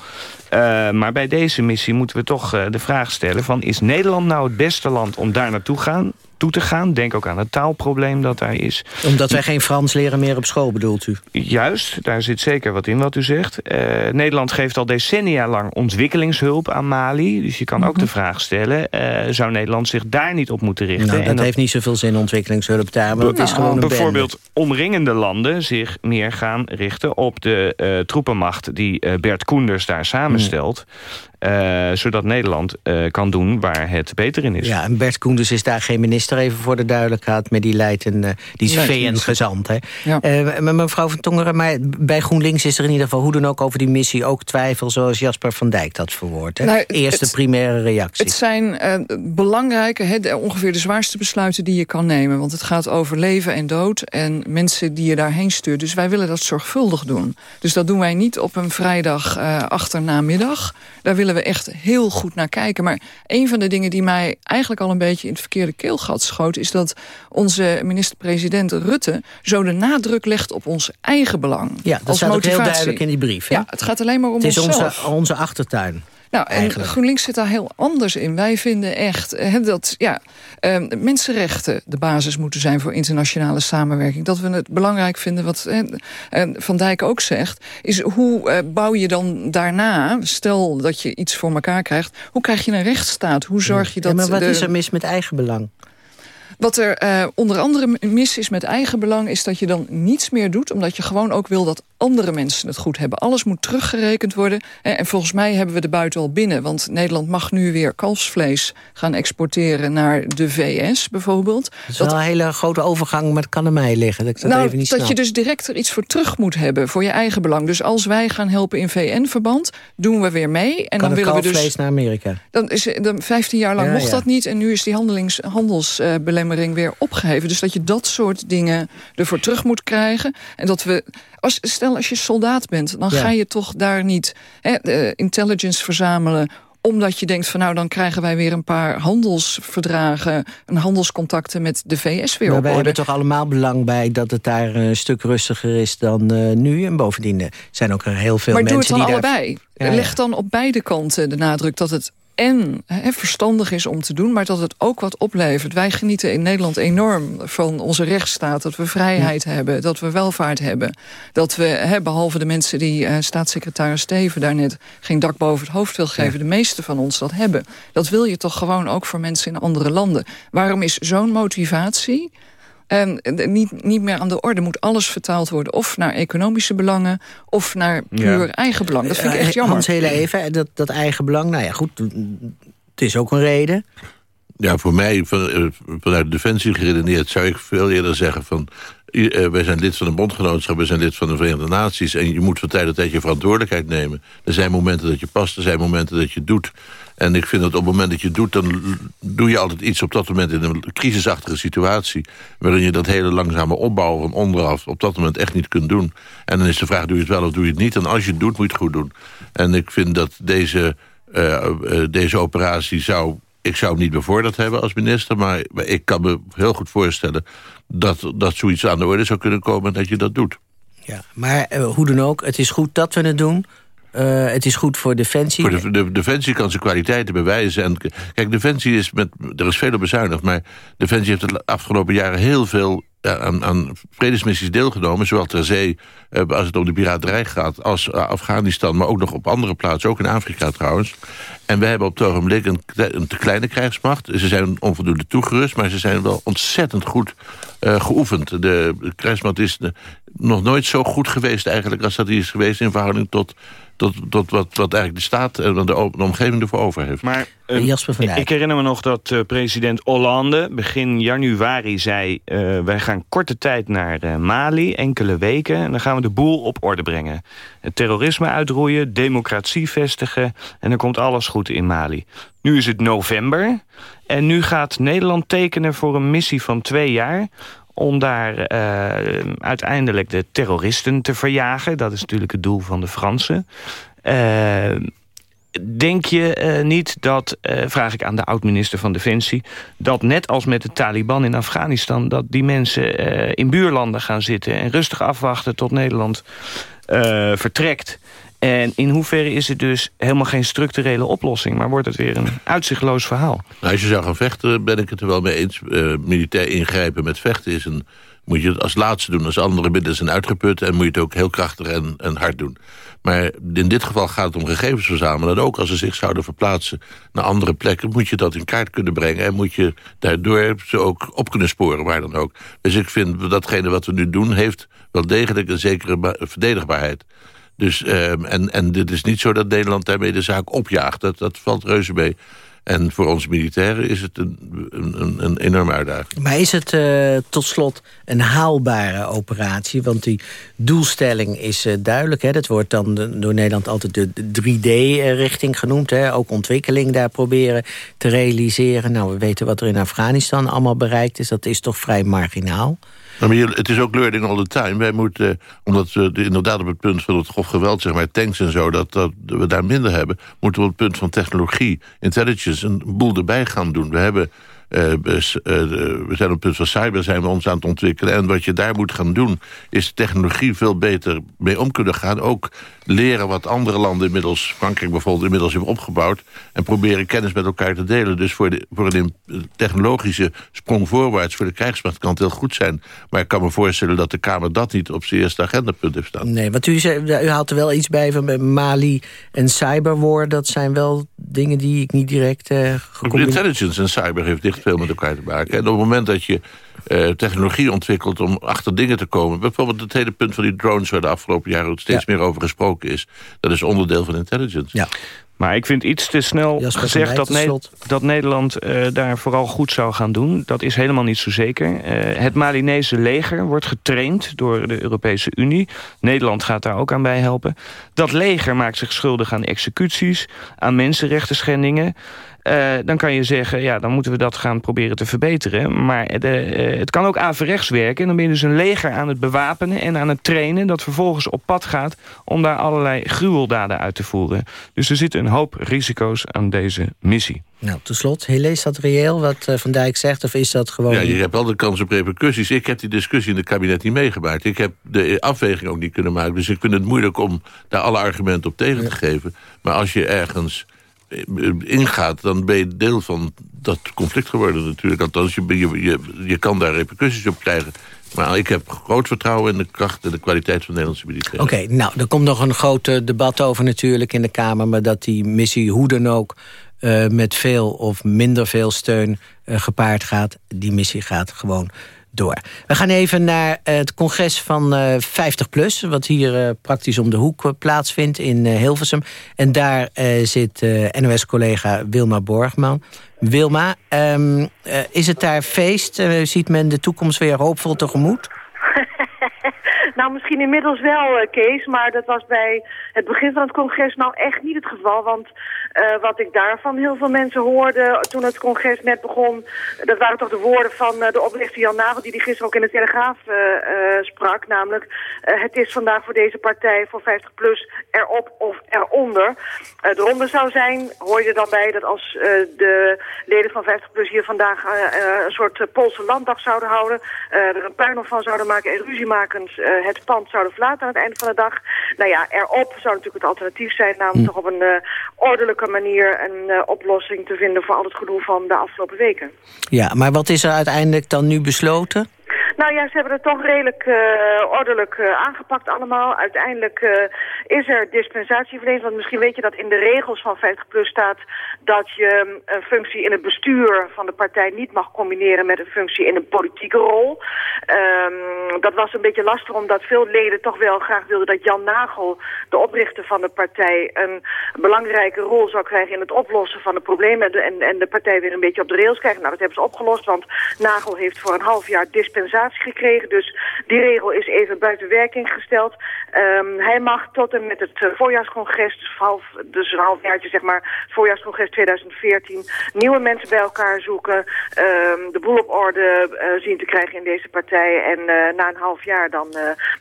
Eh, maar bij deze missie moeten we toch de vraag stellen... van is Nederland nou het beste land om daar naartoe gaan, toe te gaan? Denk ook aan het taalprobleem dat daar is. Omdat wij geen Frans leren meer op school, bedoelt u? Juist, daar zit zeker wat in wat u zegt. Eh, Nederland geeft al decennia lang ontwikkelingshulp aan Mali. Dus je kan ook de vraag stellen... eh, zou Nederland zich daar niet op moeten richten? Nou, En dat heeft niet zoveel zin, ontwikkelingshulp daar. Want het is gewoon een bijvoorbeeld omringende landen zich meer gaan richten op de eh, troepenmacht die Bert Koenders daar samenstelt. Eh, zodat Nederland eh, kan doen waar het beter in is. Ja, en Bert Koenders is daar geen minister, even voor de duidelijkheid. Maar die leidt een, eh, die is VN-gezant. hè. Ja. Eh, maar mevrouw van Tongeren, maar bij GroenLinks is er in ieder geval... hoe dan ook over die missie ook twijfel, zoals Jasper van Dijk dat verwoordt. Nou, Eerste het- primaire reactie. Het zijn eh, belangrijke, hè, de- ongeveer de zwaarste besluiten die je kan nemen. Want het gaat over leven en dood en mensen die je daarheen stuurt. Dus wij willen dat zorgvuldig doen. Dus dat doen wij niet op een vrijdag eh achternamiddag. Daar willen we echt heel goed naar kijken. Maar een van de dingen die mij eigenlijk al een beetje in het verkeerde keelgat schoot... is dat onze minister-president Rutte zo de nadruk legt op ons eigen belang. Ja, dat staat ook heel duidelijk in die brief. Hè? Ja, het gaat alleen maar om het is onszelf. onze, onze achtertuin. Nou, en Eigenlijk. GroenLinks zit daar heel anders in. Wij vinden echt hè, dat ja, eh, mensenrechten de basis moeten zijn voor internationale samenwerking. Dat we het belangrijk vinden, wat hè, eh, Van Dijk ook zegt, is hoe eh, bouw je dan daarna, stel dat je iets voor elkaar krijgt, hoe krijg je een rechtsstaat? Hoe zorg je dat... Ja, maar wat de- is er mis met eigenbelang? Wat er eh, onder andere mis is met eigenbelang... is dat je dan niets meer doet... omdat je gewoon ook wil dat andere mensen het goed hebben. Alles moet teruggerekend worden. Eh, En volgens mij hebben we de buiten al binnen. Want Nederland mag nu weer kalfsvlees gaan exporteren... naar de VS bijvoorbeeld. Dat is wel een hele grote overgang, maar het kan aan mij liggen. Dat ik dat nou, even niet dat snap. je dus direct er iets voor terug moet hebben... voor je eigen belang. Dus als wij gaan helpen in VN-verband... doen we weer mee. En kan dan willen we kalfsvlees dus... naar Amerika? Dan is dan 15 jaar lang Ja, mocht ja. dat niet. En nu is die handelings, handelsbelemmering weer opgeheven. Dus dat je dat soort dingen ervoor terug moet krijgen. En dat we. Als, stel als je soldaat bent, dan Ja. ga je toch daar niet hè, intelligence verzamelen omdat je denkt van nou dan krijgen wij weer een paar handelsverdragen... en handelscontacten met de VS weer Maar op wij orde. hebben toch allemaal belang bij dat het daar een stuk rustiger is dan eh, nu. En bovendien eh, zijn ook er heel veel maar doe het mensen dan die daar... allebei. Ja, ja. Leg dan op beide kanten de nadruk dat het en hè, verstandig is om te doen... maar dat het ook wat oplevert. Wij genieten in Nederland enorm van onze rechtsstaat... dat we vrijheid hebben, dat we welvaart hebben. Dat we, hè, behalve de mensen die eh, staatssecretaris Steven... daarnet geen dak boven het hoofd wil geven... de meeste van ons dat hebben. Dat wil je toch gewoon ook voor mensen in andere landen. Waarom is zo'n motivatie... En niet, niet meer aan de orde moet alles vertaald worden... of naar economische belangen of naar puur Ja. eigen belang. Dat vind ik echt Eh, jammer. Hans, heel even, dat, dat eigen belang. Nou ja, goed, het is ook een reden. Ja, voor mij, van, eh, vanuit Defensie geredeneerd... zou ik veel eerder zeggen van... eh, wij zijn lid van een bondgenootschap, wij zijn lid van de Verenigde Naties... en je moet van tijd tot tijd je verantwoordelijkheid nemen. Er zijn momenten dat je past, er zijn momenten dat je doet. En ik vind dat op het moment dat je doet... dan doe je altijd iets op dat moment in een crisisachtige situatie... waarin je dat hele langzame opbouwen van onderaf... op dat moment echt niet kunt doen. En dan is de vraag, doe je het wel of doe je het niet? En als je het doet, moet je het goed doen. En ik vind dat deze, eh, eh, deze operatie zou ik zou hem niet bevorderd hebben als minister... maar maar ik kan me heel goed voorstellen dat, dat zoiets aan de orde zou kunnen komen... dat je dat doet. Ja, maar eh, hoe dan ook, het is goed dat we het doen. Eh, het is goed voor Defensie. Voor de, de, Defensie kan zijn kwaliteiten bewijzen. En, kijk, Defensie is met... Er is veel op bezuinigd, maar Defensie heeft de afgelopen jaren heel veel... eh, Aan, aan vredesmissies deelgenomen, zowel ter zee eh, als het om de piraterij gaat... als Afghanistan, maar ook nog op andere plaatsen, ook in Afrika trouwens. En we hebben op het ogenblik een, een te kleine krijgsmacht. Ze zijn onvoldoende toegerust, maar ze zijn wel ontzettend goed geoefend. De, krijgsmacht is nog nooit zo goed geweest eigenlijk... als dat is geweest in verhouding tot, tot, tot wat, wat eigenlijk de staat en de, de omgeving ervoor over heeft. Maar eh, ik herinner me nog dat eh, president Hollande begin januari zei... eh, wij gaan korte tijd naar eh, Mali, enkele weken... en dan gaan we de boel op orde brengen. Het terrorisme uitroeien, democratie vestigen... en dan komt alles goed in Mali. Nu is het november en nu gaat Nederland tekenen voor een missie van twee jaar om daar eh, uiteindelijk de terroristen te verjagen. Dat is natuurlijk het doel van de Fransen. Eh, Denk je eh, niet dat, vraag ik aan de oud-minister van Defensie... dat net als met de Taliban in Afghanistan... dat die mensen in buurlanden gaan zitten... en rustig afwachten tot Nederland vertrekt... En in hoeverre is het dus helemaal geen structurele oplossing... maar wordt het weer een uitzichtloos verhaal? Nou, als je zou gaan vechten, ben ik het er wel mee eens. Eh, militair ingrijpen met vechten is een, moet je het als laatste doen. Als andere middelen zijn uitgeput en moet je het ook heel krachtig en, en hard doen. Maar in dit geval gaat het om gegevens verzamelen. En ook als ze zich zouden verplaatsen naar andere plekken... moet je dat in kaart kunnen brengen. En moet je daardoor ze ook op kunnen sporen, waar dan ook. Dus ik vind datgene wat we nu doen... heeft wel degelijk een zekere ba- verdedigbaarheid. Dus, ehm, en, en dit is niet zo dat Nederland daarmee de zaak opjaagt. Dat, dat valt reuze mee. En voor ons militairen is het een, een, een, enorme uitdaging. Maar is het eh, tot slot een haalbare operatie? Want die doelstelling is eh, duidelijk. Hè? Dat wordt dan door Nederland altijd de 3D-richting genoemd. Hè? Ook ontwikkeling daar proberen te realiseren. Nou, we weten wat er in Afghanistan allemaal bereikt is. Dat is toch vrij marginaal. Maar het is ook learning all the time. Wij moeten, omdat we de- inderdaad op het punt van het grof geweld, zeg maar, tanks en zo, dat, dat we daar minder hebben, moeten we op het punt van technologie, intelligence, een boel erbij gaan doen. We hebben we zijn op het punt van cyber zijn we ons aan het ontwikkelen. En wat je daar moet gaan doen... is technologie veel beter mee om kunnen gaan. Ook leren wat andere landen inmiddels... Frankrijk bijvoorbeeld inmiddels hebben opgebouwd... en proberen kennis met elkaar te delen. Dus voor, de, voor een technologische sprong voorwaarts... voor de krijgsmacht kan het heel goed zijn. Maar ik kan me voorstellen dat de Kamer dat niet... op zijn eerste agendapunt heeft staan. Nee, want u, zei, u haalt er wel iets bij van Mali en cyberwar. Dat zijn wel dingen die ik niet direct... Uh, Intelligence en cyber heeft dicht veel met elkaar te maken. En op het moment dat je uh, technologie ontwikkelt om achter dingen te komen... bijvoorbeeld het hele punt van die drones... waar de afgelopen jaren steeds meer over gesproken is... dat is onderdeel van intelligence. Ja. Maar ik vind iets te snel gezegd dat, ne dat, Nederland uh, daar vooral goed zou gaan doen. Dat is helemaal niet zo zeker. Uh, het Malinese leger wordt getraind door de Europese Unie. Nederland gaat daar ook aan bij helpen. Dat leger maakt zich schuldig aan executies, aan mensenrechten schendingen. Uh, dan kan je zeggen, ja, dan moeten we dat gaan proberen te verbeteren. Maar de, uh, het kan ook averechts werken. En dan ben je dus een leger aan het bewapenen en aan het trainen... dat vervolgens op pad gaat om daar allerlei gruweldaden uit te voeren. Dus er zitten een hoop risico's aan deze missie. Nou, tot slot, Hille, is dat reëel wat uh, Van Dijk zegt? Of is dat gewoon... Ja, je hebt wel de kans op repercussies. Ik heb die discussie in het kabinet niet meegemaakt. Ik heb de afweging ook niet kunnen maken. Dus ik vind het moeilijk om daar alle argumenten op tegen te geven. Maar als je ergens ingaat, dan ben je deel van dat conflict geworden natuurlijk. Althans, je, je, je, je kan daar repercussies op krijgen. Maar ik heb groot vertrouwen in de kracht en de kwaliteit van de Nederlandse militairen. Oké, nou, er komt nog een groot uh, debat over natuurlijk in de Kamer... maar dat die missie hoe dan ook uh, met veel of minder veel steun uh, gepaard gaat... die missie gaat gewoon door. We gaan even naar het congres van 50PLUS... wat hier praktisch om de hoek plaatsvindt in Hilversum. En daar zit NOS-collega Wilma Borgman. Wilma, um, is het daar feest? ziet men de toekomst weer hoopvol tegemoet? Nou, misschien inmiddels wel, Kees, maar dat was bij het begin van het congres nou echt niet het geval. Want uh, wat ik daarvan heel veel mensen hoorde toen het congres net begon... dat waren toch de woorden van uh, de oprichter Jan Nagel... die die gisteren ook in de Telegraaf sprak. Namelijk, het is vandaag voor deze partij voor 50PLUS erop of eronder. eronder zou zijn, hoor je dan bij... dat als de leden van 50PLUS hier vandaag een soort Poolse landdag zouden houden... er een puinhof van zouden maken en ruziemakend het pand zouden verlaten aan het einde van de dag. Nou ja, erop zou natuurlijk het alternatief zijn, namelijk hm. toch op een uh, manier een uh, oplossing te vinden voor al het gedoe van de afgelopen weken. Ja, maar wat is er uiteindelijk dan nu besloten? Nou ja, ze hebben het toch redelijk uh, ordelijk uh, aangepakt allemaal. Uiteindelijk uh, is er dispensatie verleend. Want misschien weet je dat in de regels van 50PLUS staat... dat je een functie in het bestuur van de partij niet mag combineren... met een functie in een politieke rol. Um, dat was een beetje lastig omdat veel leden toch wel graag wilden... dat Jan Nagel, de oprichter van de partij... een belangrijke rol zou krijgen in het oplossen van de problemen... en, en de partij weer een beetje op de rails krijgen. Nou, dat hebben ze opgelost, want Nagel heeft voor een half jaar dispensatie gekregen. Dus die regel is even buiten werking gesteld. Um, hij mag tot en met het uh, voorjaarscongres, dus, half, dus een halfjaartje zeg maar, voorjaarscongres 2014, nieuwe mensen bij elkaar zoeken, um, de boel op orde uh, zien te krijgen in deze partij. En uh, na een half jaar dan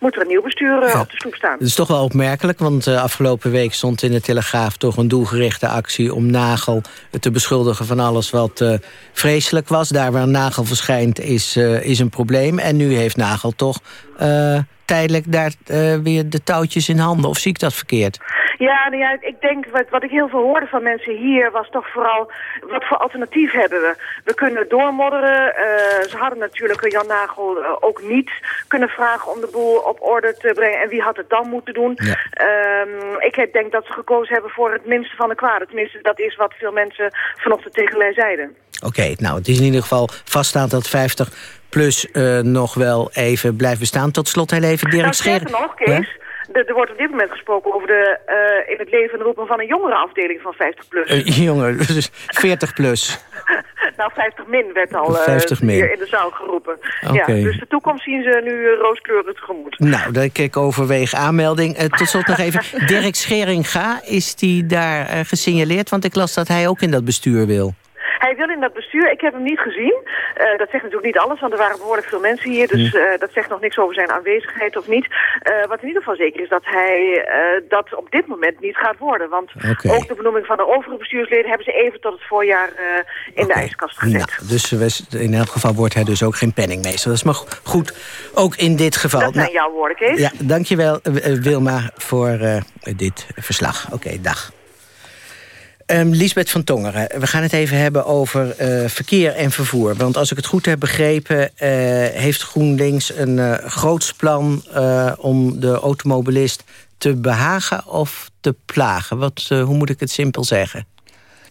moet er een nieuw bestuur op de stoep staan. Dat is toch wel opmerkelijk, want afgelopen week stond in de Telegraaf toch een doelgerichte actie om Nagel te beschuldigen van alles wat vreselijk was. Daar waar Nagel verschijnt is, is een probleem. En nu heeft Nagel toch uh, tijdelijk daar uh, weer de touwtjes in handen. Of zie ik dat verkeerd? Ja, nou ja, ik denk wat, wat ik heel veel hoorde van mensen hier was toch vooral wat voor alternatief hebben we. We kunnen doormodderen. Uh, ze hadden natuurlijk Jan Nagel uh, ook niet kunnen vragen om de boel op orde te brengen. En wie had het dan moeten doen? Ja. Um, ik denk dat ze gekozen hebben voor het minste van de kwade. Tenminste, dat is wat veel mensen vanochtend tegen mij zeiden. Oké, okay, nou het is in ieder geval vaststaand dat 50 plus uh, nog wel even blijft bestaan. Tot slot heel even Dirk nou, Scheren. nog, Kees. Er, er, wordt op dit moment gesproken over de uh, in het leven roepen van een jongere afdeling van 50 plus. Uh, jonger, dus 40 plus. nou, 50 min werd al 50 min. hier in de zaal geroepen. Okay. Ja, dus de toekomst zien ze nu rooskleurig tegemoet. Nou, dan kijk overweeg aanmelding. tot slot nog even, Dirk Scheringa, is die daar gesignaleerd? Want ik las dat hij ook in dat bestuur wil. Hij wil in dat bestuur, ik heb hem niet gezien. Eh, dat zegt natuurlijk niet alles, want er waren behoorlijk veel mensen hier. Dus uh, dat zegt nog niks over zijn aanwezigheid of niet. Uh, wat in ieder geval zeker is dat hij dat op dit moment niet gaat worden. Want okay. ook de benoeming van de overige bestuursleden hebben ze even tot het voorjaar in okay. de ijskast gezet. Nou, dus in elk geval wordt hij dus ook geen penningmeester. Dat is maar goed, ook in dit geval. Dat zijn nou, jouw woorden, Kees. Ja, dankjewel Wilma voor dit verslag. Oké, dag. Um, Lisbeth van Tongeren, we gaan het even hebben over uh, verkeer en vervoer. Want als ik het goed heb begrepen... Uh, heeft GroenLinks een uh, groots plan om de automobilist te behagen of te plagen. Wat, hoe moet ik het simpel zeggen?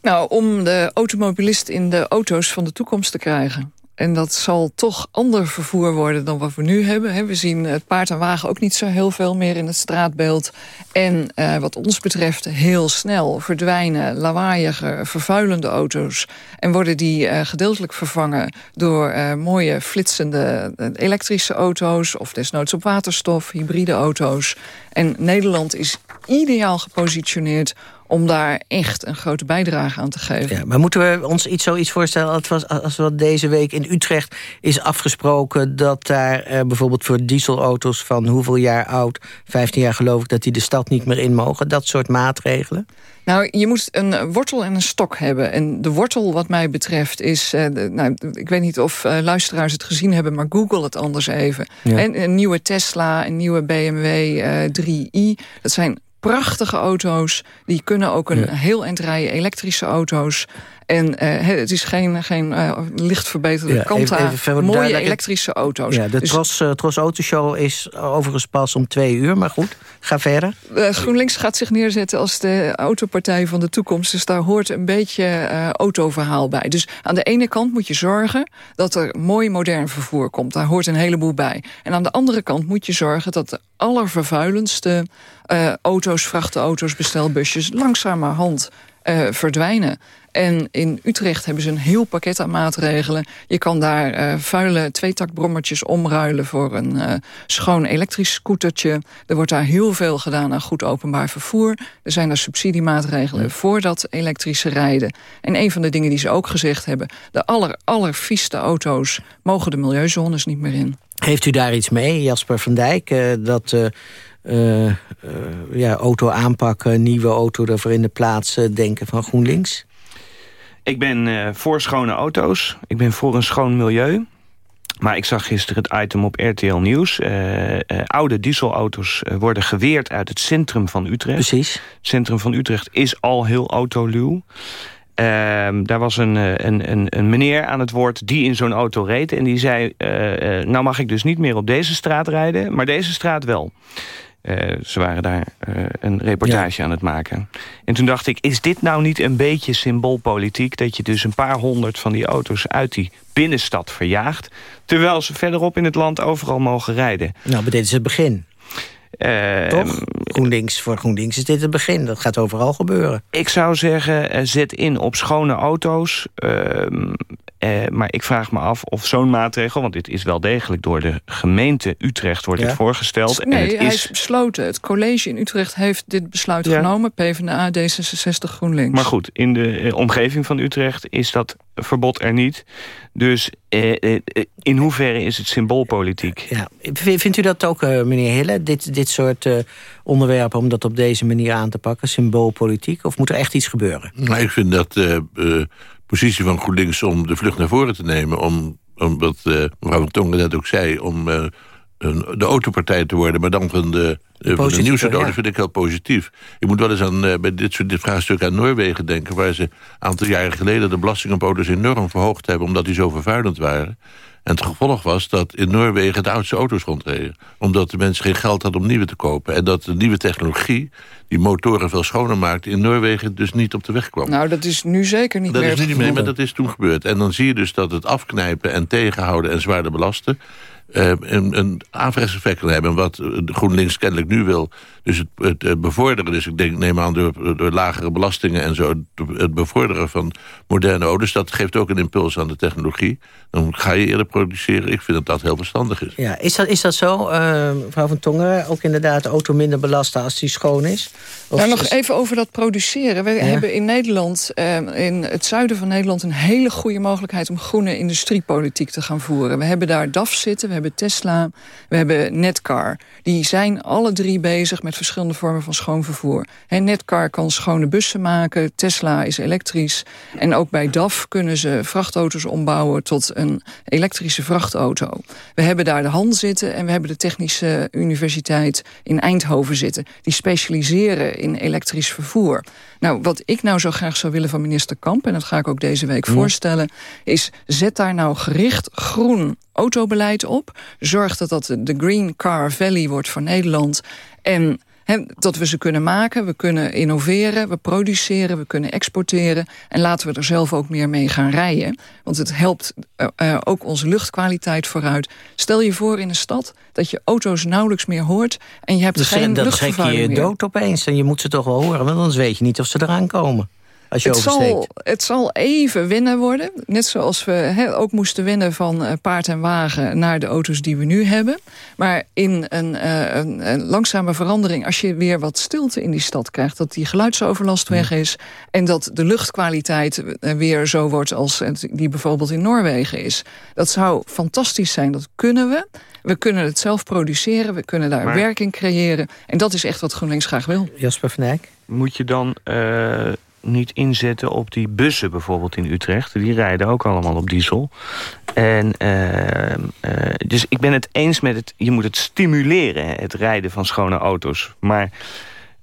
Nou, om de automobilist in de auto's van de toekomst te krijgen. En dat zal toch ander vervoer worden dan wat we nu hebben. We zien het paard en wagen ook niet zo heel veel meer in het straatbeeld. En uh, wat ons betreft heel snel verdwijnen lawaaiige, vervuilende auto's. En worden die uh, gedeeltelijk vervangen door mooie flitsende elektrische auto's... of desnoods op waterstof, hybride auto's. En Nederland is ideaal gepositioneerd om daar echt een grote bijdrage aan te geven. Ja, maar moeten we ons iets zoiets voorstellen... als, als wat deze week in Utrecht is afgesproken... dat daar eh, bijvoorbeeld voor dieselauto's van hoeveel jaar oud... 15 jaar geloof ik, dat die de stad niet meer in mogen? Dat soort maatregelen? Nou, je moet een wortel en een stok hebben. En de wortel, wat mij betreft, is... Uh, nou, ik weet niet of uh, luisteraars het gezien hebben... maar google het anders even. Ja. En een nieuwe Tesla, een nieuwe BMW uh, 3i... dat zijn prachtige auto's. Die kunnen ook een heel eind rijden, elektrische auto's. En uh, het is geen, geen uh, licht verbeterde ja, Kanta. mooie elektrische auto's. Ja, de dus, Tros, uh, Tros Autoshow is overigens pas om twee uur. Maar goed, ga verder. GroenLinks gaat zich neerzetten als de autopartij van de toekomst. Dus daar hoort een beetje autoverhaal bij. Dus aan de ene kant moet je zorgen dat er mooi modern vervoer komt. Daar hoort een heleboel bij. En aan de andere kant moet je zorgen dat de allervervuilendste auto's, vrachtauto's, bestelbusjes langzamerhand uh, verdwijnen. En in Utrecht hebben ze een heel pakket aan maatregelen. Je kan daar uh, vuile tweetakbrommertjes omruilen voor een uh, schoon elektrisch scootertje. Er wordt daar heel veel gedaan aan goed openbaar vervoer. Er zijn daar subsidiemaatregelen voor dat elektrische rijden. En een van de dingen die ze ook gezegd hebben... de aller, allervieste auto's mogen de milieuzones niet meer in. Heeft u daar iets mee, Jasper van Dijk, dat... Uh, uh, ja, auto aanpakken, nieuwe auto ervoor in de plaats denken van GroenLinks? Ik ben uh, voor schone auto's. Ik ben voor een schoon milieu. Maar ik zag gisteren het item op RTL Nieuws. Uh, uh, oude dieselauto's worden geweerd uit het centrum van Utrecht. Precies. Het centrum van Utrecht is al heel autoluw. Ehm, daar was een, een, een, een, meneer aan het woord die in zo'n auto reed. En die zei, nou mag ik dus niet meer op deze straat rijden, maar deze straat wel. Uh, ze waren daar uh, een reportage ja. aan het maken. En toen dacht ik, is dit nou niet een beetje symboolpolitiek... dat je dus een paar honderd van die auto's uit die binnenstad verjaagt... terwijl ze verderop in het land overal mogen rijden? Nou, maar dit is het begin. Uh, Toch? GroenLinks, voor GroenLinks is dit het begin. Dat gaat overal gebeuren. Ik zou zeggen, zet in op schone auto's. Uh, eh, maar ik vraag me af of zo'n maatregel... want dit is wel degelijk door de gemeente Utrecht wordt ja. het voorgesteld. Nee, en het hij is... is besloten. Het college in Utrecht heeft dit besluit ja. genomen. PvdA, D66, GroenLinks. Maar goed, in de eh, omgeving van Utrecht is dat verbod er niet. Dus eh, eh, in hoeverre is het symboolpolitiek? Ja. Vindt u dat ook, uh, meneer Hille, dit, dit soort uh, onderwerpen... om dat op deze manier aan te pakken, symboolpolitiek? Of moet er echt iets gebeuren? Nou, ik vind dat positie van GroenLinks om de vlucht naar voren te nemen... om, om wat uh, mevrouw van Tongen net ook zei... om uh, een, de autopartij te worden, maar dan van de, uh, van de nieuwste ja. vind ik heel positief. Je moet wel eens aan, bij dit soort dit vraagstuk aan Noorwegen denken... waar ze een aantal jaren geleden de belasting op auto's enorm verhoogd hebben... omdat die zo vervuilend waren. En het gevolg was dat in Noorwegen de oudste auto's rondreden. Omdat de mensen geen geld hadden om nieuwe te kopen. En dat de nieuwe technologie, die motoren veel schoner maakte... in Noorwegen dus niet op de weg kwam. Nou, dat is nu zeker niet dat meer Dat is niet meer, maar dat is toen gebeurd. En dan zie je dus dat het afknijpen en tegenhouden en zwaarder belasten... eh, een, een averechts effect kan hebben. En wat GroenLinks kennelijk nu wil, dus het, het, bevorderen... dus ik denk, neem aan door, door lagere belastingen en zo... het bevorderen van moderne auto's... dat geeft ook een impuls aan de technologie. Dan ga je eerder produceren. Ik vind dat dat heel verstandig is. Ja, is dat, is dat zo, uh, mevrouw van Tongeren? Ook inderdaad de auto minder belasten als die schoon is? Of nou, nog even over dat produceren. We hebben in Nederland, uh, in het zuiden van Nederland... een hele goede mogelijkheid om groene industriepolitiek te gaan voeren. We hebben daar DAF zitten, we hebben Tesla, we hebben Netcar. Die zijn alle drie bezig met verschillende vormen van schoon vervoer. Netcar kan schone bussen maken, Tesla is elektrisch. En ook bij DAF kunnen ze vrachtauto's ombouwen tot een elektrische vrachtauto. We hebben daar de hand zitten en we hebben de Technische Universiteit in Eindhoven zitten. Die specialiseren in elektrisch vervoer. Nou, wat ik nou zo graag zou willen van minister Kamp... en dat ga ik ook deze week voorstellen... is zet daar nou gericht groen autobeleid op. Zorg dat dat de Green Car Valley wordt voor Nederland. En dat we ze kunnen maken, we kunnen innoveren, we produceren, we kunnen exporteren. En laten we er zelf ook meer mee gaan rijden. Want het helpt uh, uh, ook onze luchtkwaliteit vooruit. Stel je voor in een stad dat je auto's nauwelijks meer hoort... en je hebt dus, geen luchtvervuiling Dan je je dood opeens en je moet ze toch wel horen... want anders weet je niet of ze eraan komen het Zal, het zal even winnen worden. Net zoals we ook moesten winnen van uh, paard en wagen... naar de auto's die we nu hebben. Maar in een, uh, een, een, langzame verandering... als je weer wat stilte in die stad krijgt... dat die geluidsoverlast weg is... en dat de luchtkwaliteit uh, weer zo wordt... als die bijvoorbeeld in Noorwegen is. Dat zou fantastisch zijn, dat kunnen we... We kunnen het zelf produceren, we kunnen daar maar... werking creëren. En dat is echt wat GroenLinks graag wil. Jasper van Eyck? Moet je dan niet inzetten op die bussen bijvoorbeeld in Utrecht. Die rijden ook allemaal op diesel. En, uh, uh, dus ik ben het eens met het... je moet het stimuleren, het rijden van schone auto's. Maar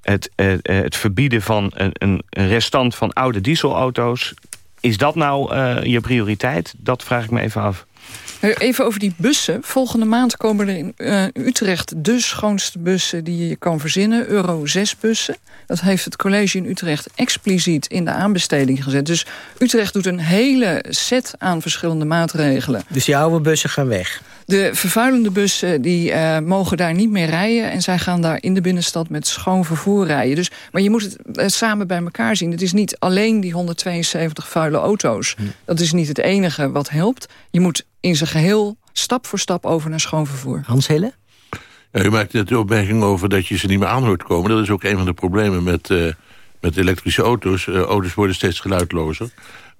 het, uh, het verbieden van een, een restant van oude dieselauto's... is dat nou je prioriteit? Dat vraag ik me even af. Even over die bussen. Volgende maand komen er in uh, Utrecht de schoonste bussen die je kan verzinnen. Euro 6 bussen. Dat heeft het college in Utrecht expliciet in de aanbesteding gezet. Dus Utrecht doet een hele set aan verschillende maatregelen. Dus die oude bussen gaan weg? De vervuilende bussen die, uh, mogen daar niet meer rijden. En zij gaan daar in de binnenstad met schoon vervoer rijden. Dus, maar je moet het uh, samen bij elkaar zien. Het is niet alleen die 172 vuile auto's. Hm. Dat is niet het enige wat helpt. Je moet in zijn geheel stap voor stap over naar schoon vervoer. Hans Hille? Ja, u maakt net de opmerking over dat je ze niet meer aan hoort komen. Dat is ook een van de problemen met, uh, met elektrische auto's. Uh, auto's worden steeds geluidlozer.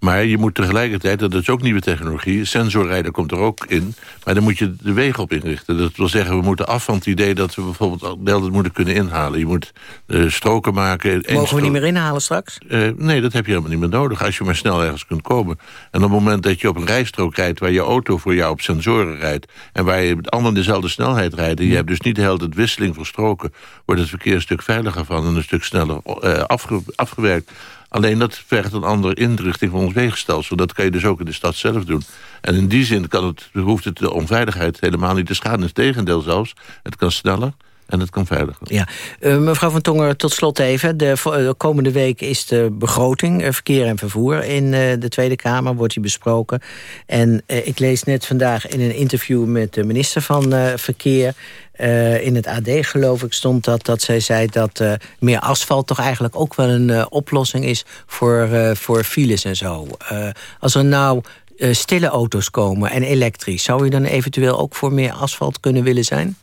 Maar je moet tegelijkertijd, dat is ook nieuwe technologie... sensorrijden komt er ook in, maar dan moet je de wegen op inrichten. Dat wil zeggen, we moeten af van het idee dat we bijvoorbeeld altijd moeten kunnen inhalen. Je moet uh, stroken maken. Mogen we niet meer inhalen straks? Uh, nee, dat heb je helemaal niet meer nodig, als je maar snel ergens kunt komen. En op het moment dat je op een rijstrook rijdt... waar je auto voor jou op sensoren rijdt... en waar je allemaal dezelfde snelheid rijdt... en je hebt dus niet de hele tijd wisseling van stroken... wordt het verkeer een stuk veiliger van en een stuk sneller uh, afge afgewerkt. Alleen dat vergt een andere inrichting van ons wegenstelsel. Dat kan je dus ook in de stad zelf doen. En in die zin kan het, hoeft het de onveiligheid helemaal niet te schaden. Het tegendeel zelfs. Het kan sneller. En het kan veiliger. Ja. Uh, mevrouw van Tonger, tot slot even. De, de, komende week is de begroting, uh, verkeer en vervoer... in de Tweede Kamer, wordt die besproken. En ik lees net vandaag in een interview met de minister van Verkeer... In het AD geloof ik stond dat, dat zij zei dat meer asfalt toch eigenlijk ook wel een oplossing is voor, voor files en zo. als er nou stille auto's komen en elektrisch, zou je dan eventueel ook voor meer asfalt kunnen willen zijn?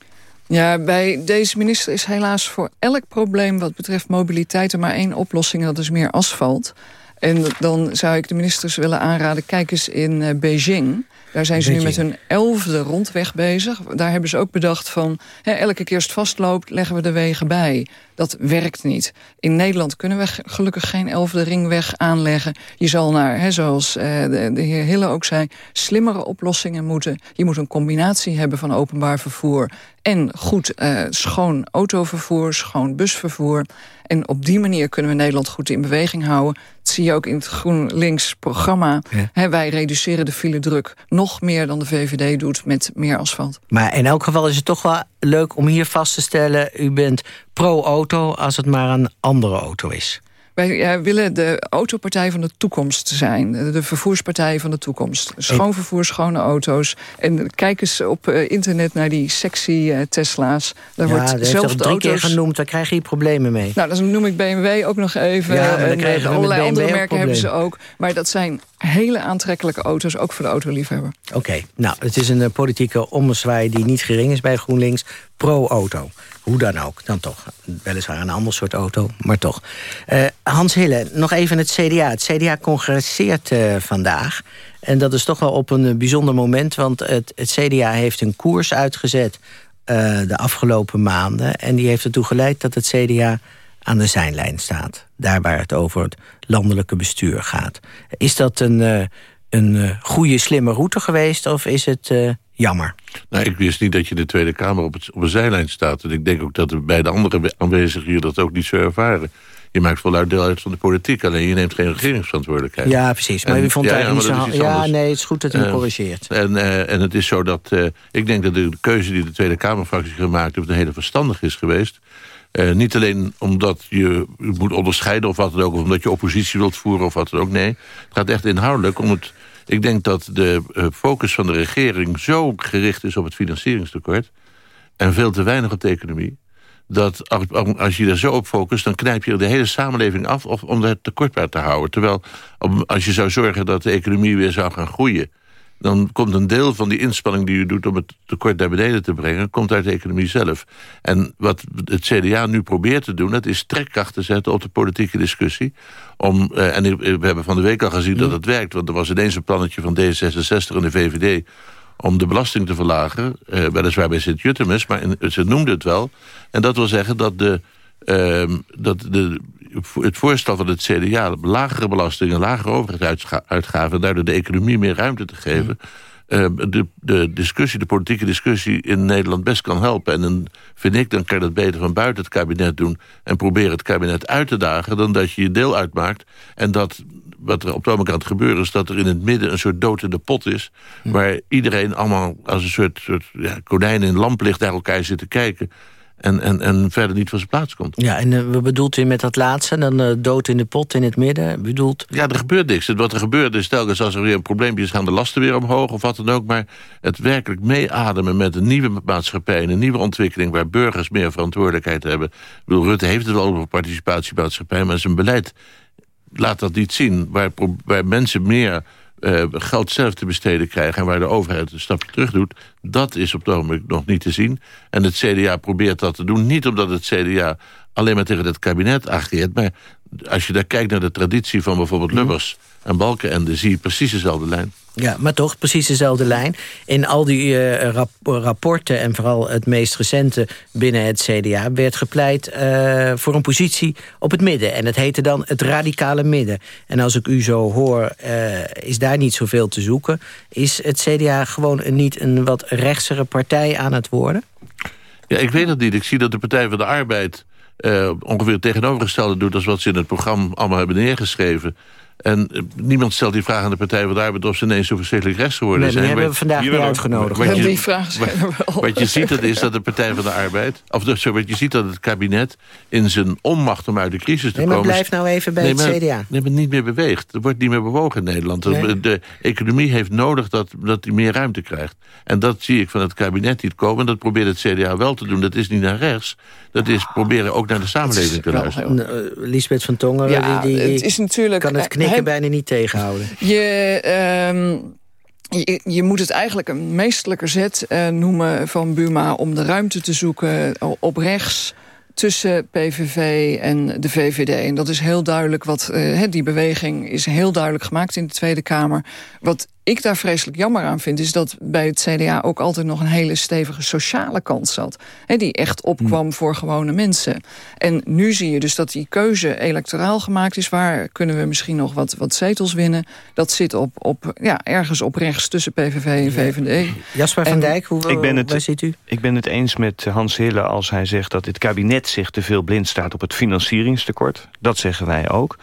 Ja, bij deze minister is helaas voor elk probleem wat betreft mobiliteit er maar één oplossing, dat is meer asfalt. En dan zou ik de ministers willen aanraden, kijk eens in Beijing. Daar zijn ze nu met hun elfde rondweg bezig. Daar hebben ze ook bedacht van... Hè, elke keer als het vastloopt, leggen we de wegen bij. Dat werkt niet. In Nederland kunnen we gelukkig geen elfde ringweg aanleggen. Je zal naar, hè, zoals eh, de, de, heer Hille ook zei... slimmere oplossingen moeten. Je moet een combinatie hebben van openbaar vervoer... en goed eh, schoon autovervoer, schoon busvervoer... En op die manier kunnen we Nederland goed in beweging houden. Dat zie je ook in het GroenLinks-programma. wij reduceren de file druk nog meer dan de VVD doet met meer asfalt. Maar in elk geval is het toch wel leuk om hier vast te stellen... u bent pro-auto als het maar een andere auto is. Wij willen de autopartij van de toekomst zijn. De vervoerspartij van de toekomst. Schoon vervoer, schone auto's. En kijk eens op uh, internet naar die sexy uh, Tesla's. Daar ja, wordt zelf de drie auto's... keer genoemd, daar krijg je problemen mee. Nou, dan noem ik BMW ook nog even. Ja, en allerlei andere merken hebben ze ook. Maar dat zijn hele aantrekkelijke auto's, ook voor de autoliefhebber. Oké, nou, het is een eh, politieke ommezwaai die niet gering is bij GroenLinks. Pro-auto. Hoe dan ook, dan toch. Weliswaar een ander soort auto, maar toch. Eh, Hans Hille, nog even het CDA. Het CDA congresseert eh, vandaag. En dat is toch wel op een bijzonder moment... want het, het CDA heeft een koers uitgezet de afgelopen maanden... en die heeft ertoe geleid dat het CDA aan de zijlijn staat. Daar waar het over het landelijke bestuur gaat. Is dat een, eh, een eh, goede, slimme route geweest of is het eh, jammer? Nou, ik wist niet dat je in de Tweede Kamer op, het, op een zijlijn staat. En ik denk ook dat de beide andere aanwezigen hier dat ook niet zo ervaren. Je maakt voluit deel uit van de politiek, alleen je neemt geen regeringsverantwoordelijkheid. Ja, precies. Maar En- u vond ja, eigenlijk ja, niet zo... Ja, nee, het is goed dat u me Eh, corrigeert. En, en het is zo dat... ik denk dat de keuze die de Tweede Kamerfractie gemaakt heeft... een hele verstandig is geweest. Eh, niet alleen omdat je moet onderscheiden of wat dan ook... of omdat je oppositie wilt voeren of wat dan ook. Nee, het gaat echt inhoudelijk om het... Ik denk dat de eh, focus van de regering zo gericht is op het financieringstekort... en veel te weinig op de economie... dat als- je daar zo op focust... dan knijp je de hele samenleving af om het tekort bij te houden. Terwijl als je zou zorgen dat de economie weer zou gaan groeien... dan komt een deel van die inspanning die je doet... om het tekort naar beneden te brengen... komt uit de economie zelf. En wat het CDA nu probeert te doen... dat is trekkracht te zetten op de politieke discussie. Om, eh, en we hebben van de week al gezien dat het werkt... want er was ineens een plannetje van D66 en de VVD om de belasting te verlagen. eh, weliswaar bij Sint-Jutemus, maar in- ze noemden het wel. En dat wil zeggen dat, de, ehm, dat de, het voorstel van het CDA... lagere belastingen, lagere overheidsuitgaven... en daardoor de economie meer ruimte te geven... eh, de, de discussie, de politieke discussie in Nederland best kan helpen. En dan vind ik, dan kan je dat beter van buiten het kabinet doen... en proberen het kabinet uit te dagen... dan dat je je deel uitmaakt. En dat wat er op de andere kant gebeuren... is dat er in het midden een soort dood in de pot is... waar iedereen allemaal als een soort, soort ja, konijn in lamplicht naar elkaar zit te kijken... En, en, en verder niet van zijn plaats komt. Ja, en eh, wat bedoelt u met dat laatste? Dan eh, dood in de pot in het midden? Bedoelt... Ja, er gebeurt niks. Wat er gebeurt is telkens als er weer een probleempje is... gaan de lasten weer omhoog of wat dan ook. Maar het werkelijk meeademen met een nieuwe maatschappij... en een nieuwe ontwikkeling waar burgers meer verantwoordelijkheid hebben. Ik bedoel, Rutte heeft het wel over participatiemaatschappij... maar zijn beleid laat dat niet zien. Waar, waar mensen meer eh, geld zelf te besteden krijgen... en waar de overheid een stapje terug doet... dat is op het ogenblik nog niet te zien. En het CDA probeert dat te doen. Niet omdat het CDA alleen maar tegen het kabinet ageert... maar als je daar kijkt naar de traditie van bijvoorbeeld Lubbers en Balkenende... zie je precies dezelfde lijn. Ja, maar toch precies dezelfde lijn. In al die eh, rap- rapporten en vooral het meest recente binnen het CDA... werd gepleit eh, voor een positie op het midden. En het heette dan het radicale midden. En als ik u zo hoor, eh, is daar niet zoveel te zoeken. Is het CDA gewoon niet een wat rechtsere partij aan het worden? Ja, ik weet het niet. Ik zie dat de Partij van de Arbeid... eh, ongeveer het tegenovergestelde doet... als wat ze in het programma allemaal hebben neergeschreven. En eh, niemand stelt die vraag aan de Partij van de Arbeid... of ze ineens zo verschrikkelijk rechts geworden Nee, die zijn. hebben we vandaag niet uitgenodigd. wat je- Die zijn er wel. Wat je ziet dat is dat de Partij van de Arbeid... of dus, wat je ziet dat het kabinet in zijn onmacht om uit de crisis te Nee, maar komen... blijf nou even bij Nee, het CDA. Nee, maar niet meer beweegt. Er wordt niet meer bewogen in Nederland. De- Nee. De economie heeft nodig dat, dat die meer ruimte krijgt. En dat zie ik van het kabinet niet komen. Dat probeert het CDA wel te doen. Dat is niet naar rechts. Dat is proberen ook naar de samenleving te wel luisteren. Eh, Lisbeth van Tongeren Ja, die, die het is natuurlijk... kan het knikken hij- bijna niet tegenhouden. Je, ehm, je, je moet het eigenlijk een meestelijke zet eh, noemen van Buma... om de ruimte te zoeken op rechts tussen PVV en de VVD. En dat is heel duidelijk wat... eh, die beweging is heel duidelijk gemaakt in de Tweede Kamer. Wat ik daar vreselijk jammer aan vind... is dat bij het CDA ook altijd nog een hele stevige sociale kant zat. Hè, die echt opkwam voor gewone mensen. En nu zie je dus dat die keuze electoraal gemaakt is. Waar kunnen we misschien nog wat, wat zetels winnen? Dat zit op, op, ja, ergens op rechts tussen PVV en VVD. Jasper van En- Dijk, hoe, Ik ben het- waar zit u? Ik ben het eens met Hans Hille als hij zegt dat dit kabinet zich te veel blind staat op het financieringstekort. Dat zeggen wij ook.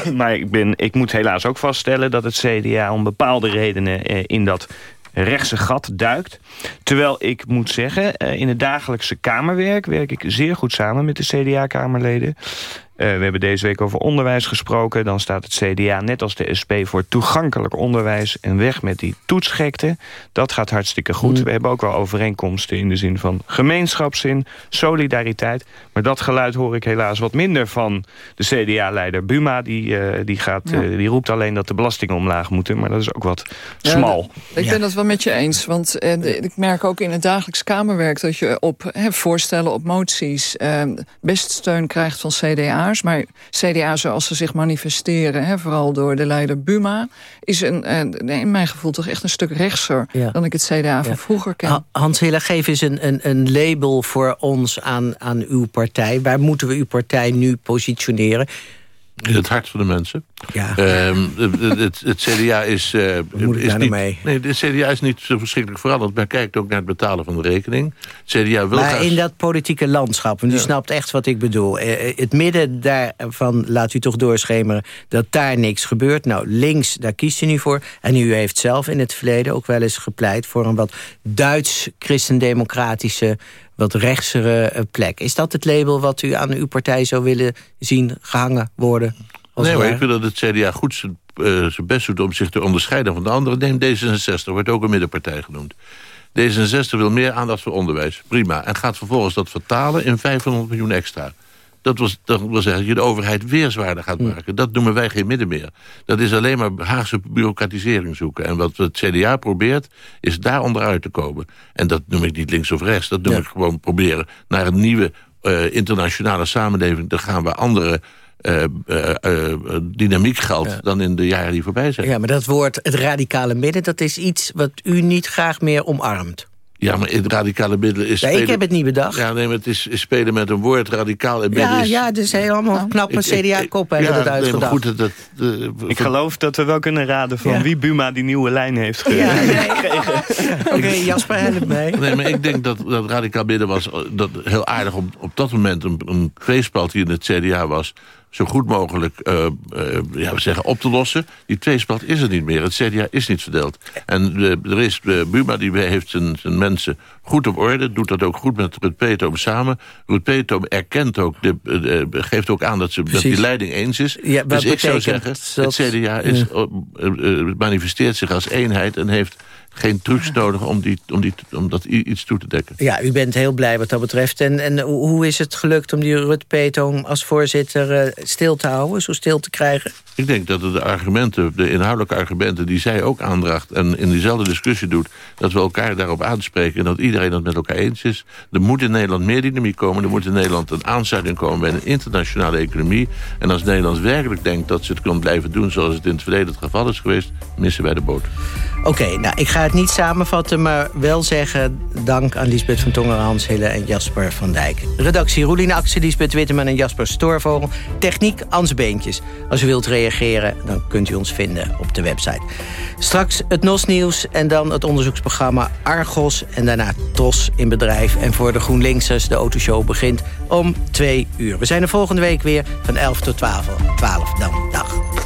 Maar ik, ben, ik moet helaas ook vaststellen dat het CDA om bepaalde redenen eh, in dat rechtse gat duikt. Terwijl ik moet zeggen, eh, in het dagelijkse kamerwerk werk ik zeer goed samen met de CDA-kamerleden. We hebben deze week over onderwijs gesproken. Dan staat het CDA net als de SP voor toegankelijk onderwijs... en weg met die toetsgekte. Dat gaat hartstikke goed. Mm. We hebben ook wel overeenkomsten in de zin van gemeenschapszin, solidariteit. Maar dat geluid hoor ik helaas wat minder van de CDA-leider Buma. Die, eh, die, gaat, Ja. eh, die roept alleen dat de belastingen omlaag moeten. Maar dat is ook wat Ja, smal. Ik ben dat wel met je eens. Want eh, de- ik merk ook in het dagelijks kamerwerk... dat je op voorstellen, op moties... eh, best steun krijgt van Maar CDA zoals ze zich manifesteren... Hè, vooral door de leider Buma... is een, eh, in mijn gevoel toch echt een stuk rechtser... Ja. dan ik het CDA van vroeger ken. Ha- Hans Hille, geef eens een, een, een label voor ons aan, aan uw partij. Waar moeten we uw partij nu positioneren? In het hart van de mensen. Ja. Ehm, het, het, het CDA is, eh, moet ik is daar nou niet, mee? Nee, het CDA is niet zo verschrikkelijk veranderd. Men kijkt ook naar het betalen van de rekening. Het CDA wil maar graag... in dat politieke landschap, want u snapt echt wat ik bedoel. Eh, eh, Het midden daarvan laat u toch doorschemeren dat daar niks gebeurt. Nou, links, daar kiest u nu voor. En u heeft zelf in het verleden ook wel eens gepleit... voor een wat Duits christendemocratische, wat rechtsere eh, plek. Is dat het label wat u aan uw partij zou willen zien gehangen worden? Nee, maar ik vind dat het CDA goed zijn, eh, zijn best doet om zich te onderscheiden van de anderen. Neem D66, wordt ook een middenpartij genoemd. D66 wil meer aandacht voor onderwijs. Prima. En gaat vervolgens dat vertalen in 500 miljoen extra. Dat, was, dat wil zeggen dat je de overheid weer zwaarder gaat maken. Dat noemen wij geen midden meer. Dat is alleen maar Haagse bureaucratisering zoeken. En wat het CDA probeert, is daar onderuit te komen. En dat noem ik niet links of rechts. Dat noem ik gewoon proberen naar een nieuwe eh, internationale samenleving te gaan... waar andere eh, eh, dynamiek geldt dan in de jaren die voorbij zijn. Ja, maar dat woord het radicale midden... dat is iets wat u niet graag meer omarmt. Ja, maar het radicale middelen is... Ja, ik heb het niet bedacht. Ja, nee, maar het is, is spelen met een woord, radicaal en midden Ja, is... ja, dus helemaal knappe CDA-koppen ja, hebben dat nee, maar uitgedacht. goed, dat, dat, Ik geloof dat we wel kunnen raden van Ja. wie Buma die nieuwe lijn heeft ge- Ja, ja, gekregen. Oké, Jasper, help mee. Nee, maar ik denk dat, dat radicaal midden was eh, dat heel aardig om op dat moment een, een tweespalt die in het CDA was zo goed mogelijk eh, eh, ja, we zeggen, op te lossen. Die tweespalt is er niet meer. Het CDA is niet verdeeld. En eh, er is, Buma die heeft zijn, zijn mensen goed op orde. Doet dat ook goed met Ruud Peetoom samen. Ruud Peetoom erkent ook, de, geeft ook aan dat ze met Precies. die leiding eens is. Ja, dus ik zou zeggen, dat- het CDA is, manifesteert zich als eenheid... en heeft geen trucs nodig om, die, om, die, om dat iets toe te dekken. Ja, u bent heel blij wat dat betreft. En, en hoe is het gelukt om die Rut Peetoom als voorzitter eh, stil te houden? Zo stil te krijgen? Ik denk dat het de argumenten, de inhoudelijke argumenten... die zij ook aandraagt en in diezelfde discussie doet... dat we elkaar daarop aanspreken en dat iedereen het met elkaar eens is. Er moet in Nederland meer dynamiek komen. Er moet in Nederland een aansluiting komen bij een internationale economie. En als Nederland werkelijk denkt dat ze het kan blijven doen... zoals het in het verleden het geval is geweest... missen wij de boot. Oké, nou, ik ga het niet samenvatten, maar wel zeggen... dank aan Lisbeth van Tongeren, Hans Hille en Jasper van Dijk. Redactie Roelien Axel, Lisbeth Witteman en Jasper Stoorvogel. Techniek Ans Beentjes. Als u wilt reageren, dan kunt u ons vinden op de website. Straks het NOS-nieuws en dan het onderzoeksprogramma Argos... en daarna TROS in bedrijf. En voor de GroenLinksers, de autoshow begint om twee uur. We zijn er volgende week weer van 11 tot 12. 12 dan. Dag.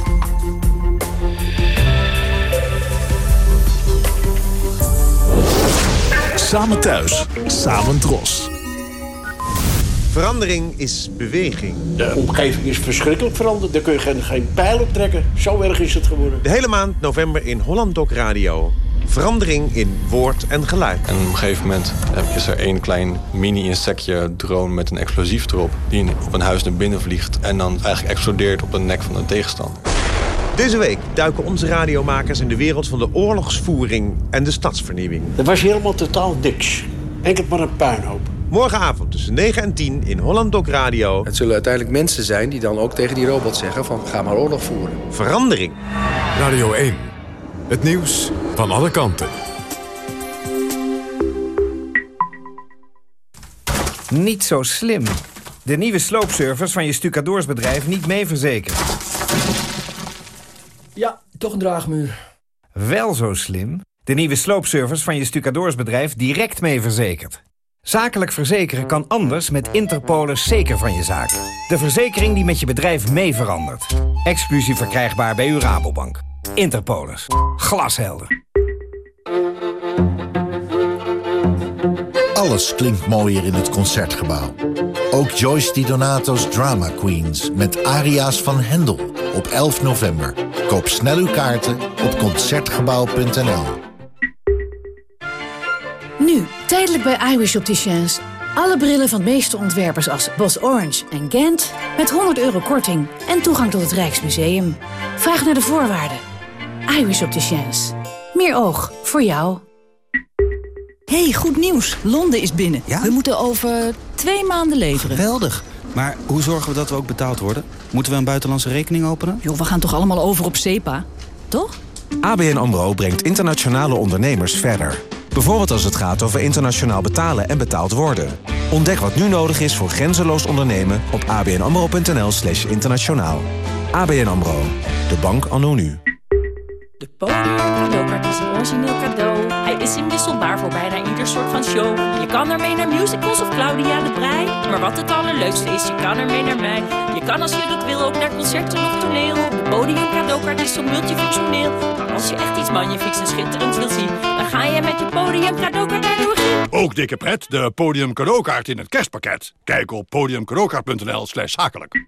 Samen thuis, samen dros. Verandering is beweging. De omgeving is verschrikkelijk veranderd. Daar kun je geen, geen pijl op trekken. Zo erg is het geworden. De hele maand november in Holland Doc Radio. Verandering in woord en geluid. En op een gegeven moment is er één klein mini-insectje, drone met een explosief erop... die op een huis naar binnen vliegt en dan eigenlijk explodeert op de nek van de tegenstander. Deze week duiken onze radiomakers in de wereld van de oorlogsvoering en de stadsvernieuwing. Dat was helemaal totaal niks. Enkel maar een puinhoop. Morgenavond tussen 9 en 10 in Holland Doc Radio. Het zullen uiteindelijk mensen zijn die dan ook tegen die robot zeggen van ga maar oorlog voeren. Verandering. Radio 1. Het nieuws van alle kanten. Niet zo slim. De nieuwe sloopservice van je stucadoorsbedrijf niet mee verzekerd. Ja, toch een draagmuur. Wel zo slim. De nieuwe sloopservice van je stucadoorsbedrijf direct mee verzekerd. Zakelijk verzekeren kan anders met Interpolis zeker van je zaak. De verzekering die met je bedrijf mee verandert. Exclusief verkrijgbaar bij uw Rabobank. Interpolis. Glashelder. Alles klinkt mooier in het Concertgebouw. Ook Joyce Di Donato's Drama Queens met aria's van Hendel op 11 november. Koop snel uw kaarten op Concertgebouw.nl. Nu, tijdelijk bij iWish Opticians. Alle brillen van meeste ontwerpers als Bos Orange en Gent... met 100 euro korting en toegang tot het Rijksmuseum. Vraag naar de voorwaarden. iWish Opticians. Meer oog voor jou. hey, goed nieuws. Londen is binnen. We moeten over twee maanden leveren. Geweldig. Maar hoe zorgen we dat we ook betaald worden? Moeten we een buitenlandse rekening openen? Joh, we gaan toch allemaal over op SEPA? Toch? ABN AMRO brengt internationale ondernemers verder. Bijvoorbeeld als het gaat over internationaal betalen en betaald worden. Ontdek wat nu nodig is voor grenzeloos ondernemen op abnamro.nl slash internationaal. ABN AMRO, de bank anno nu. De podium cadeaukaart is een origineel cadeau. Hij is inwisselbaar voor bijna ieder soort van show. Je kan ermee naar musicals of Claudia de Brij. Maar wat het allerleukste is, je kan ermee naar mij. Je kan als je dat wil ook naar concerten of toneel. De podium cadeaukaart is zo multifunctioneel. Maar als je echt iets magnifieks en schitterends wilt zien... dan ga je met je podium cadeaukaart naar de regie. Ook dikke pret, de podium cadeaukaart in het kerstpakket. Kijk op podiumcadeaukaart.nl slash zakelijk.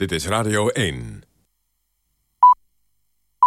Dit is Radio 1.